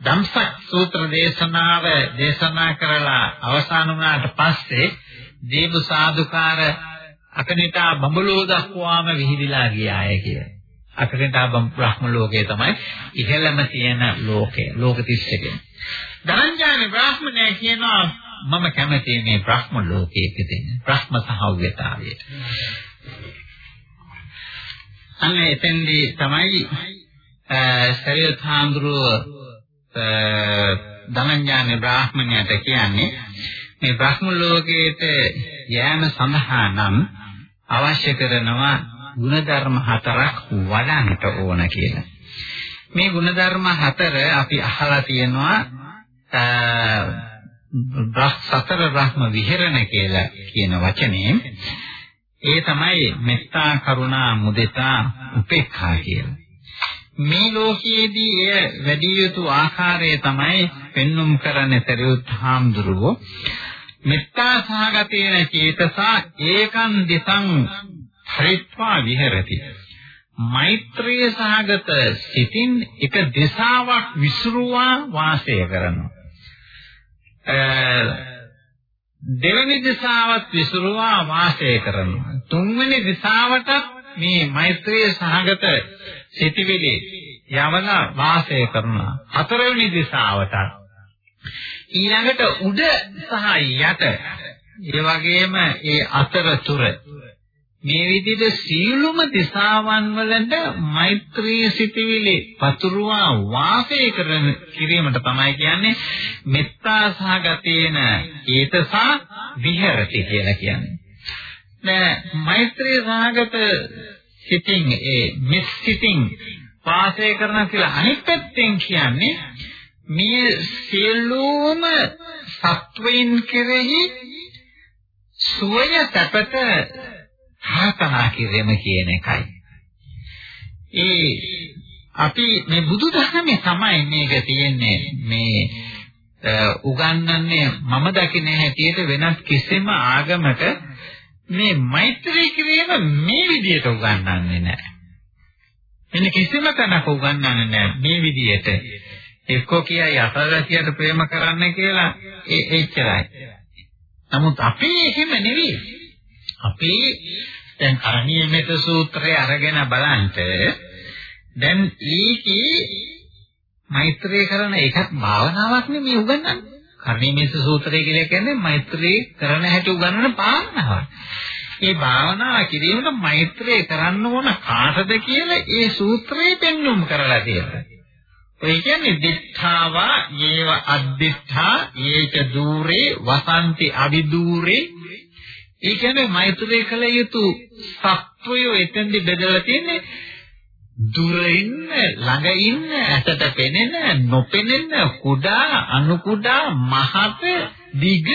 ධම්සක් සූත්‍ර දේශනාව දේශනා කරලා අවසන් වුණාට පස්සේ දීපු සාදුකාර අකනිතා බඹලෝ දක්වාම විහිදිලා ගියාය කියලා. අකරණා බ්‍රහ්ම ලෝකය තමයි ඉහළම තියෙන ලෝකය. ලෝක 31. ධනංජාන බ්‍රාහ්මණය කියනවා මම කැමති මේ බ්‍රහ්ම ලෝකයේ තියෙන බ්‍රහ්ම සහව්‍යතාවයට. අන්න එතෙන්දී තමයි සරියත් හාමුදුරුව ධනංජාන බ්‍රාහ්මණයට කියන්නේ මේ බ්‍රහ්ම ලෝකයට යෑම සඳහා නම් අවශ්‍ය කරනවා ಗುಣධර්ම හතරක් වඩන්නට ඕන කියලා. මේ ಗುಣධර්ම හතර අපි අහලා තියෙනවා සතර බ්‍රහ්ම විහෙරණ කියලා කියන වචනේ. ඒ තමයි මෙත්තා කරුණා මුදිතා උපේක්ඛා කියලා. මේ ලෝකයේදී එය වැඩි යුතු ආකාරය තමයි පෙන්눔 කරන්නේ තරියුත් හාමුදුරුවෝ මෙත්තා සහගතේන චේතසා ඒකං දිසං හරිත්වා විහෙරති. මෛත්‍රිය සහගත සිතින් එක දිශාවක් විසිරුවා වාසය කරනවා. දෙවෙනි දිශාවත් විසිරුවා වාසය කරනවා. තුන්වෙනි දිශාවට මේ මෛත්‍රිය සහගත සිටිවිලි යවලා වාසය කරනවා. හතරවෙනි දිශාවට ඊළඟට උඩ සහ යට ඒ වගේම ඒ අතරතුර මේ විදිහට සීලුම දිසාවන් වලට මෛත්‍රී සිටිවිලි පතුරුවා වාසය කරන කිරීමට තමයි කියන්නේ මෙත්තා සහගතේන ඒතසා විහෙරති කියලා කියන්නේ. දැන් මෛත්‍රී සහගත සිතින් ඒ මිස් සිතින් වාසය කරන කියලා අනිත් පැත්තෙන් කියන්නේ මේ සියලුම සත්වයින් කෙරෙහි සුවය සැපත ප්‍රාර්ථනා කිරීම කියන එකයි. ඒ අපි මේ බුදුදහමේ තමයි මේක තියෙන්නේ මේ උගන්වන්නේ මම දකින හැටියට වෙනත් කිසිම ආගමක මේ මෛත්‍රී කිරීම මේ විදිහට උගන්වන්නේ නැහැ. එන්න කිසිම තැනක උගන්වන්නේ නැහැ මේ විදිහට. එක්කෝ කියයි අසරසියට ප්‍රේම කරන්න කියලා ඒ එච්චරයි. නමුත් අපි එහෙම නෙවෙයි. අපි දැන් කරණීය මෙත සූත්‍රය අරගෙන බලන්ට දැන් ඊකේ මෛත්‍රී කරන එකක් භාවනාවක් නෙමෙයි උගන්වන්නේ. කරණීය මෙත සූත්‍රය කියලා කියන්නේ මෛත්‍රී කරන හැටි උගන්වන භාවනාවක්. ඒ භාවනාව කිරීමට මෛත්‍රී කරන්න ඕන කාටද කියලා ඒ සූත්‍රයේ පෙන්වුම් කරලා තියෙනවා. ඒ කියන්නේ දිඨාවා යේව අද්දිඨා යේච দূරේ වසන්ති අවිදූරේ ඒ කියන්නේ මෛත්‍රී කළ යුතු සත්වයෝ එතෙන්දි බෙදලා තියෙන්නේ දුර ඉන්න ළඟ ඉන්න ඇසට පෙනෙන නොපෙනෙන කුඩා අණු කුඩා මහත දිග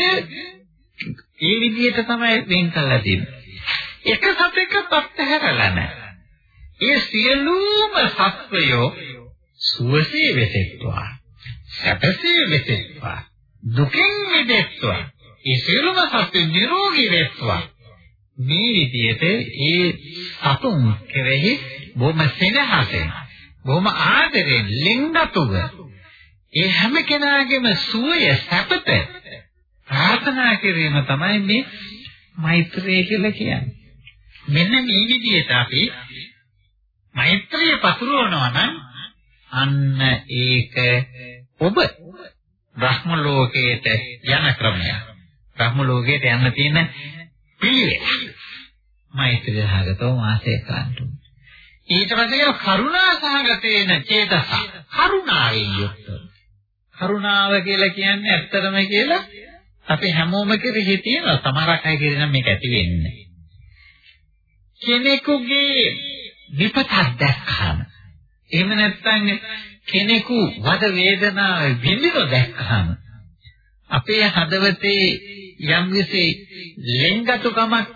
ඒ විදිහට තමයි වෙන් කළා තියෙන්නේ. එක සතෙක්වත් අත්හැරලා නැහැ. ඒ සියලුම සත්වයෝ සුවසේ වෙසෙත්වා. සැපසේ වෙසෙත්වා. දුකින් මිදෙත්වා. ඒ සියලුම සත්ත්ව නිරෝගී වෙත්වා. මේ විදිහට ඒ සතුන් කෙරෙහි බොහොම සෙනහසෙන් බොහොම ආදරෙන් ලිංගතුව ඒ හැම කෙනාගේම සුවය සැපත ප්‍රාර්ථනා කිරීම තමයි මේ මෛත්‍රිය කියලා කියන්නේ. මෙන්න මේ විදිහට අපි මෛත්‍රිය පතුරවනවා නම් අන්න ඒක ඔබ බ්‍රහ්ම ලෝකයට යන ක්‍රමය. බ්‍රහ්ම ලෝකයට යන්න තියෙන පිළිවෙල. මෛත්‍රිය සහගතව වාසය කරන්න. ඊට පස්සේ කරුණා සහගතේන චේතස. කරුණාවෙන් යුක්ත. කරුණාව කියලා කියන්නේ ඇත්තටම කියලා අපි හැමෝම කෙරෙහි තියෙන සමහරක් අය කෙරෙහි නම් මේක ඇති වෙන්නේ කෙනෙකුගේ විපතක් දැක්කම එහෙම නැත්නම් කෙනෙකු වද වේදනාව විඳින දැක්කම අපේ හදවතේ යම්කිසි ලෙන්ගතුකමක්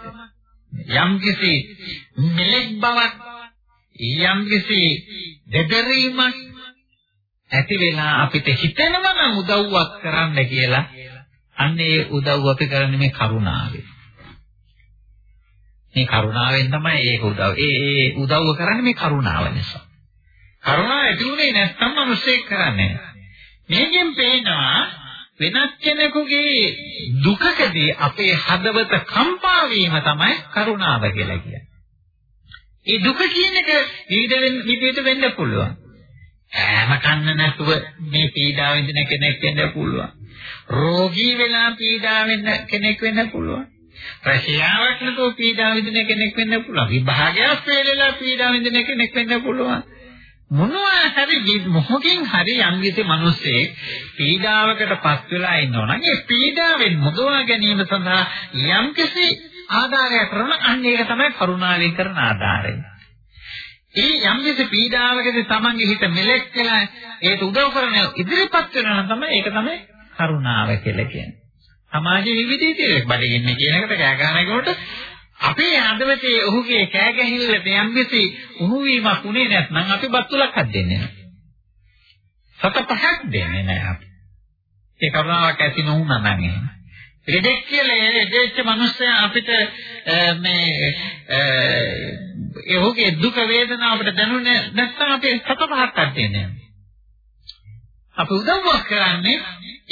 යම්කිසි මෙලෙක් බවක් යම්කිසි දෙදරීමක් ඇති වෙලා අපිට හිතෙනවා නම් උදව්වක් කරන්න කියලා අන්න ඒ උදව් අපි කරන්නේ මේ කරුණාවෙන්. මේ කරුණාවෙන් තමයි ඒක උදව්. ඒ ඒ උදව්ව කරන්නේ මේ කරුණාව නිසා. කරුණාව ඇති උනේ නැත්නම් මිනිස්සෙක් කරන්නේ මේකෙන් පේනවා වෙනත් කෙනෙකුගේ දුකකදී අපේ හදවත කම්පා වීම තමයි කරුණාව කියලා කියන්නේ. ඒ දුක කියන එක විවිධ විදිහට වෙන්න පුළුවන්. ඈම කන්න නැතුව මේ පීඩාව විඳින කෙනෙක් වෙන්න පුළුවන්. රෝගී වෙලා පීඩා වෙන්න කෙනෙක් වෙන්න පුළුවන්. රැකියාවක් නැතුව පීඩා විඳින කෙනෙක් වෙන්න පුළුවන්. විභාගයක් වේලලා පීඩා විඳින කෙනෙක් වෙන්න පුළුවන්. මොනවා හරි මොහොකින් හරි යම්කිසි මිනිස්සෙක් පීඩාවකට පත් වෙලා ඉන්නවා නම් ඒ පීඩාවෙන් මුදවා ගැනීම සඳහා යම්කිසි ආධාරයක් කරන අන්න ඒක තමයි කරුණාවෙන් කරන ආධාරය. ඒ යම්කිසි පීඩාවකදී තමන්ගේ හිත මෙලෙක් වෙලා ඒට උදව් කරන ඉදිරිපත් වෙනවා නම් තමයි ඒක තමයි කරුණාව කියලා කියන්නේ. සමාජයේ විවිධ ඉතිරෙක් බඩගින්නේ කියන එකට කෑ ගන්නකොට අපේ හදවතේ ඔහුගේ කෑ ගැහිල්ලට යම්කිසි උහුවීමක් උනේ නැත්නම් අපි බත්තුලක් හදෙන්නේ නැහැ. සත පහක් දෙන්නේ නැහැ අපි. ඒ කරුණාවක් ඇති නොවුනනම් එහෙම. ලෙඩෙක් කියලා ලෙඩෙච්ච මිනිස්සයා අපිට මේ ඒ ඔහුගේ දුක වේදනාව අපිට දැනුනේ නැත්නම් අපි සත පහක් හදෙන්නේ නැහැ. අපි උදව්වක් කරන්නේ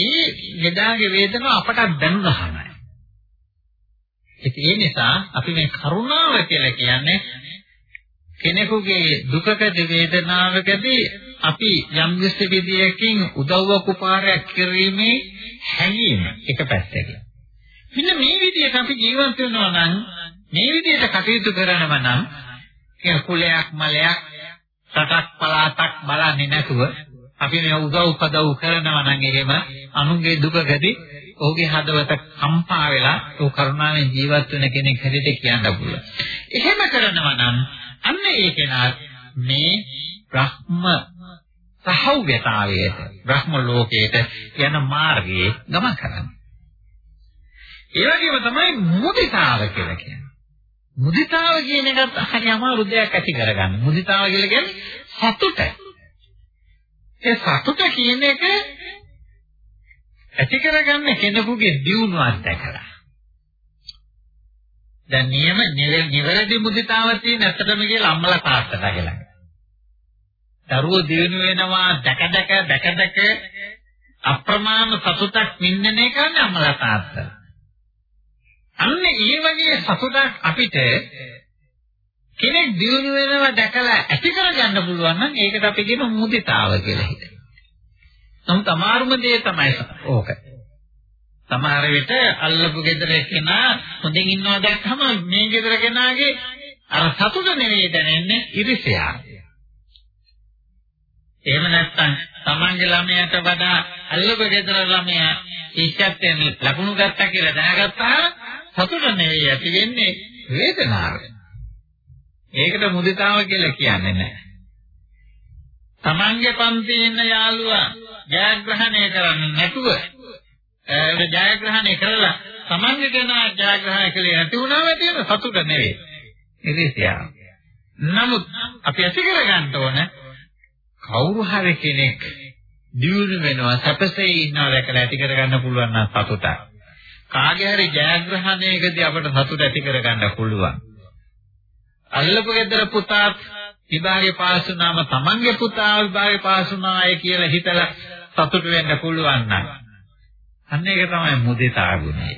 ඒ ලෙඩාගේ වේදනාව අපට දැනුනහමයි. ඒ නිසා අපි මේ කරුණාව කියලා කියන්නේ කෙනෙකුගේ දුකකදී වේදනාවකදී අපි යම් කිසි විදියකින් උදව්වක් උපකාරයක් කිරීමේ හැඟීම එක පැත්තකින්. මෙන්න මේ විදිහට අපි ජීවත් වෙනවා නම් මේ විදිහට කටයුතු කරනවා නම් කුලයක් මලයක් රටක් පළාතක් බලන්නේ නැතුව අපි මේ උදව් උපදව් කරනවා නම් එහෙම අනුන්ගේ දුකකදී ඔහුගේ හදවත කම්පා වෙලා ਉਹ කරුණාවෙන් ජීවත් වෙන කෙනෙක් හැටියට කියන්න පුළුවන්. එහෙම කරනවා නම් අන්න ඒ කෙනා මේ බ්‍රහ්ම සහව්‍යතාවයට බ්‍රහ්ම ලෝකයට යන මාර්ගයේ ගමන් කරන්නේ. ඒ වගේම තමයි මුදිතාව කියලා කියන්නේ. මුදිතාව කියන එකත් හරි අමාරු දෙයක් ඇති කරගන්න. මුදිතාව කියලා කියන්නේ සතුට. ඒ සතුට කියන එක ඇති කරගන්න කෙනෙකුගේ දියුණුවක් දැකලා. දැන් නියම නිවැරදි මුදිතාවක් තියෙන ඇත්තටම කියලා අම්මලා තාත්තලා කියලා. දරුවෝ දිනු වෙනවා දැක දැක දැක දැක අප්‍රමාණ සතුටක් විඳින එකනේ අම්මලා තාත්තලා. අන්න ඒ වගේ සතුටක් අපිට කෙනෙක් දිනු වෙනවා දැකලා ඇති කරගන්න පුළුවන් නම් ඒකට අපි කියන මුදිතාව කියලා හිතනවා. නමුත් අමාරුම දේ තමයි ඕක. සමහර විට අල්ලපු ගෙදර කෙනා හොඳින් ඉන්නවා දැක්කම මේ ගෙදර කෙනාගේ අර සතුට නෙවෙයි දැනෙන්නේ ඉරිසියා. එහෙම නැත්නම් තමන්ගේ ළමයාට වඩා අල්ලපු ගෙදර ළමයා ඉස්සත්යෙන් ලකුණු ගත්තා කියලා දැනගත්තාම සතුට නෙවෙයි ඇති වෙන්නේ වේදනාව. ඒකට මුදිතාව කියලා කියන්නේ නැහැ. තමන්ගේ පන්තියේ ඉන්න යාළුවා ජයග්‍රහණය කරන්නේ නැතුව ඒ ජයග්‍රහණය කරලා තමන්ගේ කෙනා ජයග්‍රහණය කළේ නැති වුණාම තියෙන සතුට නෙවෙයි. ඉරිසියා. නමුත් අපි ඇති කරගන්න ඕන කවුරු හරි කෙනෙක් දියුණු වෙනවා සැපසේ ඉන්නවා දැකලා ඇති කරගන්න පුළුවන් නම් සතුටක්. කාගේ හරි ජයග්‍රහණයකදී අපට සතුට ඇති කරගන්න පුළුවන්. අල්ලපු ගෙදර පුතා විභාගේ පාස් වුණාම තමන්ගේ පුතා විභාගේ පාස් වුණාය කියලා හිතලා සතුට වෙන්න පුළුවන් නම් අන්න ඒක තමයි මුදිතා ගුණය.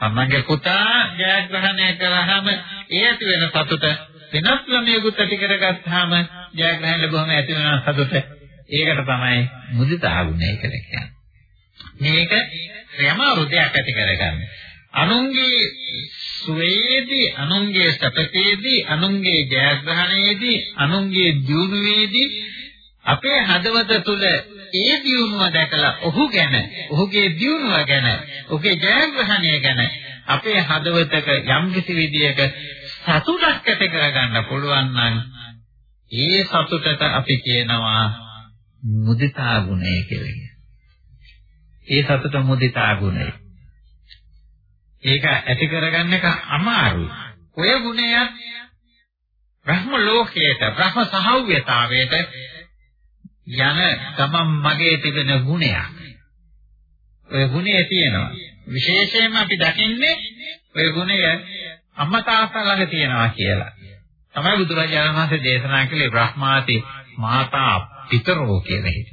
තමන්ගේ පුතා ජයග්‍රහණය කළාම ඒ ඇති වෙන සතුට වෙනත් ළමයෙකුට ඇති කරගත්තාම ජයග්‍රහණ ලැබුවම ඇති වෙන සතුට ඒකට තමයි මුදිතා ගුණය කියලා කියන්නේ. මේක ක්‍රමාරු දෙයක් ඇති කරගන්න. අනුන්ගේ සුවේදී අනුන්ගේ සැපතේදී අනුන්ගේ ජයග්‍රහණයේදී අනුන්ගේ දියුණුවේදී අපේ හදවත තුළ ඒ දියුණුව දැකලා ඔහු ගැන ඔහුගේ දියුණුව ගැන ඔහුගේ ජයග්‍රහණය ගැන අපේ හදවතක යම් කිසි විදියක සතුටක් ඇති කරගන්න පුළුවන් නම් ඒ සතුටට අපි කියනවා මුදිතා ගුණය කියලා. ඒ සතුට මුදිතා ගුණය. ඒක ඇති කරගන්න එක අමාරුයි. ඔය ගුණය බ්‍රහ්ම ලෝකයට බ්‍රහ්ම සහව්‍යතාවයට යන ගමන් මගේ තිබෙන ගුණයක්. ඔය ගුණය තියෙනවා. විශේෂයෙන්ම අපි දකින්නේ ඔය ගුණය අම්මා තාත්තා ළඟ තියෙනවා කියලා. තමයි බුදුරජාණන් වහන්සේ දේශනා කළේ බ්‍රහ්මාති මාතා පිතරෝ කියන එක.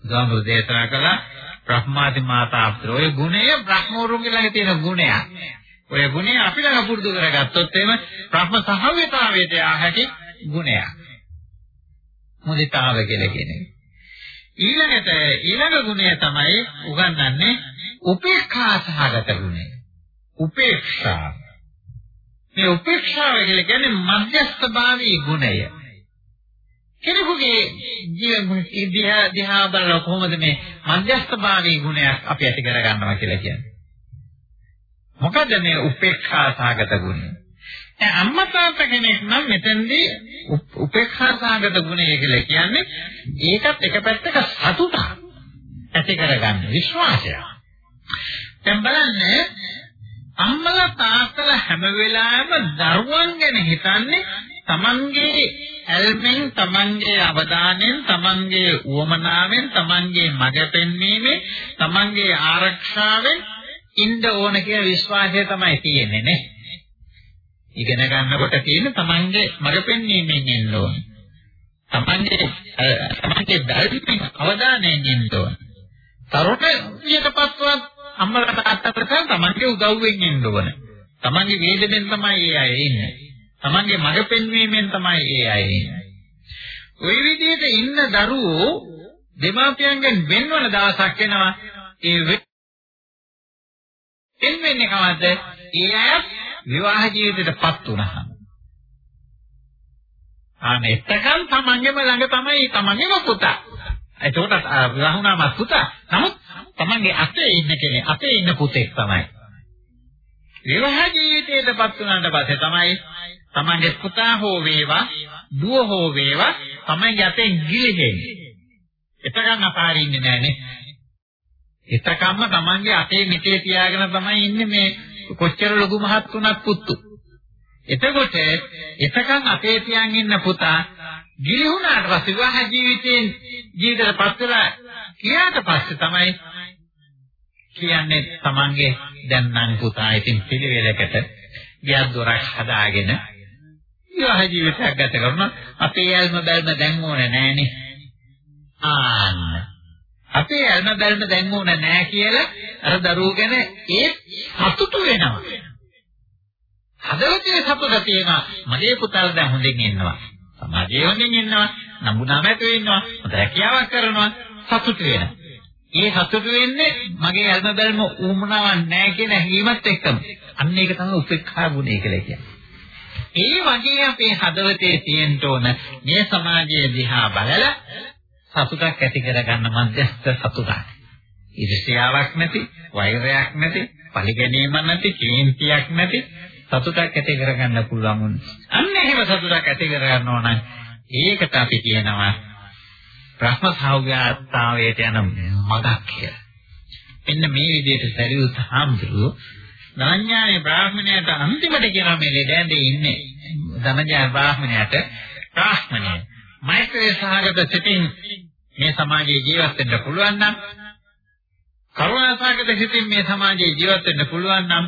බුදුහාමුදුරු දේශනා කළා බ්‍රහ්මාති මාතා පිතර. ඔය ගුණය බ්‍රහ්මෝරුන්ගේ ළඟ තියෙන ගුණයක්. ඔය ගුණය අපි ළඟ පුරුදු කරගත්තොත් එහෙම බ්‍රහ්ම සහව්‍යතාවයට ආහැකි ගුණයක්. මුදිතාව කියලා කියන්නේ. ඊළඟට ඊළඟ ගුණය තමයි උගන්වන්නේ උපේක්ඛා සහගත ගුණය. උපේක්ෂා. මේ උපේක්ෂාව කියලා කියන්නේ මධ්‍යස්ථභාවී ගුණය. කෙනෙකුගේ ජීවිතය දිහා බලලා කොහොමද මේ මධ්‍යස්ථභාවී ගුණයක් අපි ඇති කරගන්නවා කියලා කියන්නේ. මොකද මේ උපේක්ෂා සහගත ගුණය? දැන් අම්මා තාත්තා කෙනෙක් නම් මෙතෙන්දී උපේක්ෂා සාගත ගුණය කියලා කියන්නේ ඒකත් එක පැත්තක සතුටක් ඇති කරගන්න විශ්වාසය. දැන් බලන්න අම්මලා තාත්තලා හැම වෙලාවෙම දරුවන් ගැන හිතන්නේ තමන්ගේ ඇල්මෙන් තමන්ගේ අවධානයෙන් තමන්ගේ උවමනාවෙන් තමන්ගේ මඟ පෙන්වීමෙන් තමන්ගේ ආරක්ෂාවෙන් ඉන්න ඕන කියන විශ්වාසය තමයි තියෙන්නේ නේ. ඉගෙන ගන්නකොට තියෙන තමන්ගේ මඟ පෙන්වීමෙන් ඉන්න ඕන. තමන්ගේ තමන්ගේ බැල්මෙන් අවධානයෙන් ඉන්න ඕන. තරුණියකපත්වත් අම්මලා තාත්තලා තමන්ගේ උදව්වෙන් ඉන්න ඕන. තමන්ගේ වේදෙන් තමයි ඒ අය ඉන්නේ. තමන්ගේ මඟ පෙන්වීමෙන් තමයි ඒ අය ඉන්නේ. ওই විදිහට ඉන්න දරුවෝ දෙමාපියන්ගෙන් වෙන්වන දවසක් එනවා ඒ වෙන්නේ කවද්ද? ඒ අය විවාහ ජීවිතයටපත් වුණාම අනේ එතකන් තමන්ගේම ළඟ තමයි තමන්ගේම පුතා. එතකොට විවාහ වුණාම පුතා. නමුත් තමන්ගේ අතේ ඉන්න කෙනෙක් අතේ ඉන්න පුතෙක් තමයි. විවාහ ජීවිතයටපත් වුණාට පස්සේ තමයි තමන්ගේ පුතා හෝ වේවා දුව හෝ වේවා තමන්ගේ අතෙන් ගිලිහෙන්නේ. එතකන් අපාරින්නේ නැහනේ. එතකම්ම තමන්ගේ අතේ මෙතේ තියාගෙන තමයි ඉන්නේ මේ කොච්චර ලොකු මහත් වුණත් පුතු. එතකොට එතකන් අපේ තියන් ඉන්න පුතා ගිලිහුණාට පස්සේ විවාහ ජීවිතයෙන් ජීවිතයටපත් වෙලා ගියාට පස්සේ තමයි කියන්නේ Tamange දැන් නම් පුතා ඉතින් පිළිවෙලකට ගියක් දොරක් හදාගෙන විවාහ ජීවිතයක් ගත කරන අපේ යල්ම බැල්ම දැන් ඕනේ නෑනේ ආන්න. අපේ ඇල්ම බැල්ම දැන් ඕන නෑ කියලා අර දරුවෝ ගැන ඒ සතුටු වෙනවා. හදවතේ සතුට තියෙනවා. මගේ පුතාලා දැන් හොඳින් ඉන්නවා. සමාජයේ හොඳින් ඉන්නවා. නම්බුනාමැතුව ඉන්නවා. හොඳ රැකියාවක් කරනවා. සතුටු වෙනවා. ඒ සතුටු වෙන්නේ මගේ ඇල්ම බැල්ම උමුණාවක් නෑ කියන හැඟීමත් එක්කම. අන්න ඒක තමයි උපේක්ෂා ගුණය කියලා කියන්නේ. ඒ වගේ අපේ හදවතේ තියෙන්න ඕන මේ සමාජයේ දිහා බලලා සතුටක් ඇති කරගන්න මධ්‍යස්ථ සතුටක්. ඉරිසියාවක් නැති, වෛරයක් නැති, පරිගැනීමක් නැති, කේන්තියක් නැති සතුටක් ඇති කරගන්න පුළුවන්. අන්න එහෙම සතුටක් ඇති කරගන්නවා නම් ඒකට අපි කියනවා බ්‍රහ්ම සෞඛ්‍යතාවයට යන මගක් කියලා. එන්න මේ විදිහට සරියුත් හාමුදුරුවෝ ධනඥානේ බ්‍රාහ්මණයට අන්තිමට කියන මේ ලෙඩැඳේ ඉන්නේ ධනඥා බ්‍රාහ්මණයට බ්‍රාහ්මණය මෛත්‍රී සහගත සිතින් මේ සමාජයේ ජීවත් වෙන්න පුළුවන් නම් කරුණා සහගත සිතින් මේ සමාජයේ ජීවත් වෙන්න පුළුවන් නම්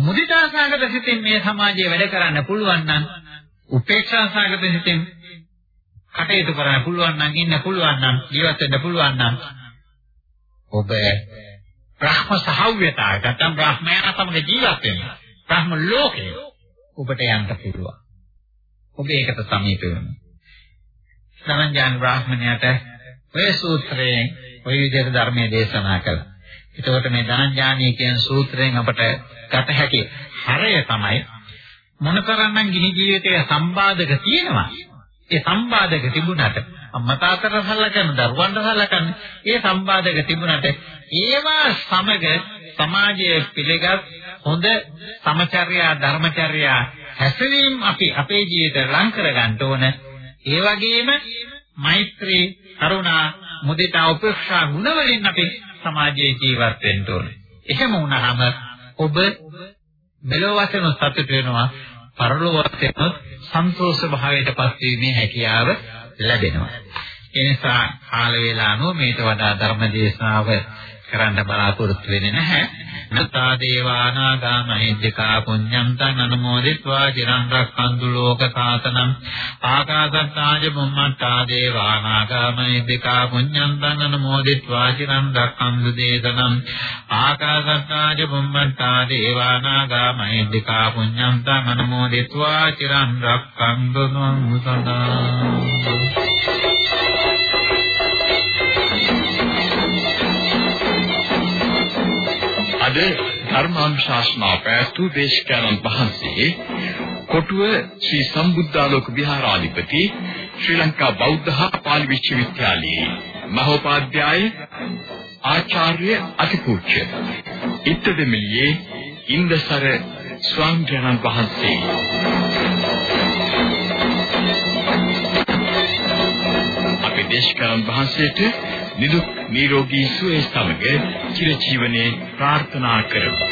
මුදිතා සහගත සිතින් මේ සමාජයේ වැඩ කරන්න පුළුවන් නම් උපේක්ෂා සහගත සිතින් කටයුතු කරන්න පුළුවන් නම් ඉන්න පුළුවන් නම් ජීවත් වෙන්න පුළුවන් නම් ඔබ බ්‍රහ්ම සහව්‍යතාවට නැත්නම් බ්‍රහ්මයා සමග ජීවත් වෙන්න බ්‍රහ්ම ලෝකේ ඔබට යන්න පුළුවන්. ඔබ ඒකට සමීප වෙනවා. සමන්ජාන බ්‍රාහ්මණයට ඔය සූත්‍රයෙන් ඔය විදිහට ධර්මයේ දේශනා කළා. එතකොට මේ ධනඥානීය කියන සූත්‍රයෙන් අපට ගත හැකි හරය තමයි මොනතරම්නම් ගිහි ජීවිතයේ සම්බාධක තියෙනවා. ඒ සම්බාධක තිබුණාට අම්මා තාත්තට සලකන දරුවන්ට සලකන ඒ සම්බාධක තිබුණාට ඒවා සමග සමාජයේ පිළිගත් හොඳ සමචර්යා ධර්මචර්යා හැසිරීම අපි අපේ ජීවිතේ ලං කර ගන්න ඕන. ඒ වගේම මෛත්‍රී, කරුණා, මුදිතා, උපේක්ෂා ගුණ වලින් අපි සමාජයේ ජීවත් වෙන්න ඕනේ. එහෙම වුණාම ඔබ මෙලොව වශයෙන් සතුට වෙනවා, පරලොව වශයෙන් සන්තෝෂ භාවයට පත්වීමේ හැකියාව ලැබෙනවා. ඒ නිසා කාල වේලානෝ මේට වඩා ධර්ම දේශනාව කරන්න බලාපොරොත්තු වෙන්නේ නැහැ. නතා දේවානාගාමහිද්දකා පුඤ්ඤං තං අනුමෝදිත्वा චිරං රක්ඛන්තු ලෝක සාසනං. ආකාසත්තාජ බුම්මත්තා දේවානාගාමහිද්දකා පුඤ්ඤං තං අනුමෝදිත्वा චිරං රක්ඛන්තු දේශනං. ආකාසත්තාජ බුම්මත්තා දේවානාගාමහිද්දකා පුඤ්ඤං තං අනුමෝදිත्वा චිරං රක්ඛන්තු සදා. අද ධර්මානුශාසනා පැවැත්වූ දේශකයන්න් වහන්සේ කොටුව ශ්‍රී සම්බුද්ධාලෝක විහාරාධිපති ශ්‍රී ලංකා බෞද්ධ හා පාලි විශ්වවිද්‍යාලයේ මහෝපාධ්‍යාය ආචාර්ය අතිපූජ්‍ය ඉත්තදෙමිලියේ ඉන්දසර ස්වාමීන් වහන්සේ අපේ දේශකයන්න් වහන්සේට නිදුක් නිරෝගී සුවය සමග චිරජීවනයේ ප්‍රාර්ථනා කරමු.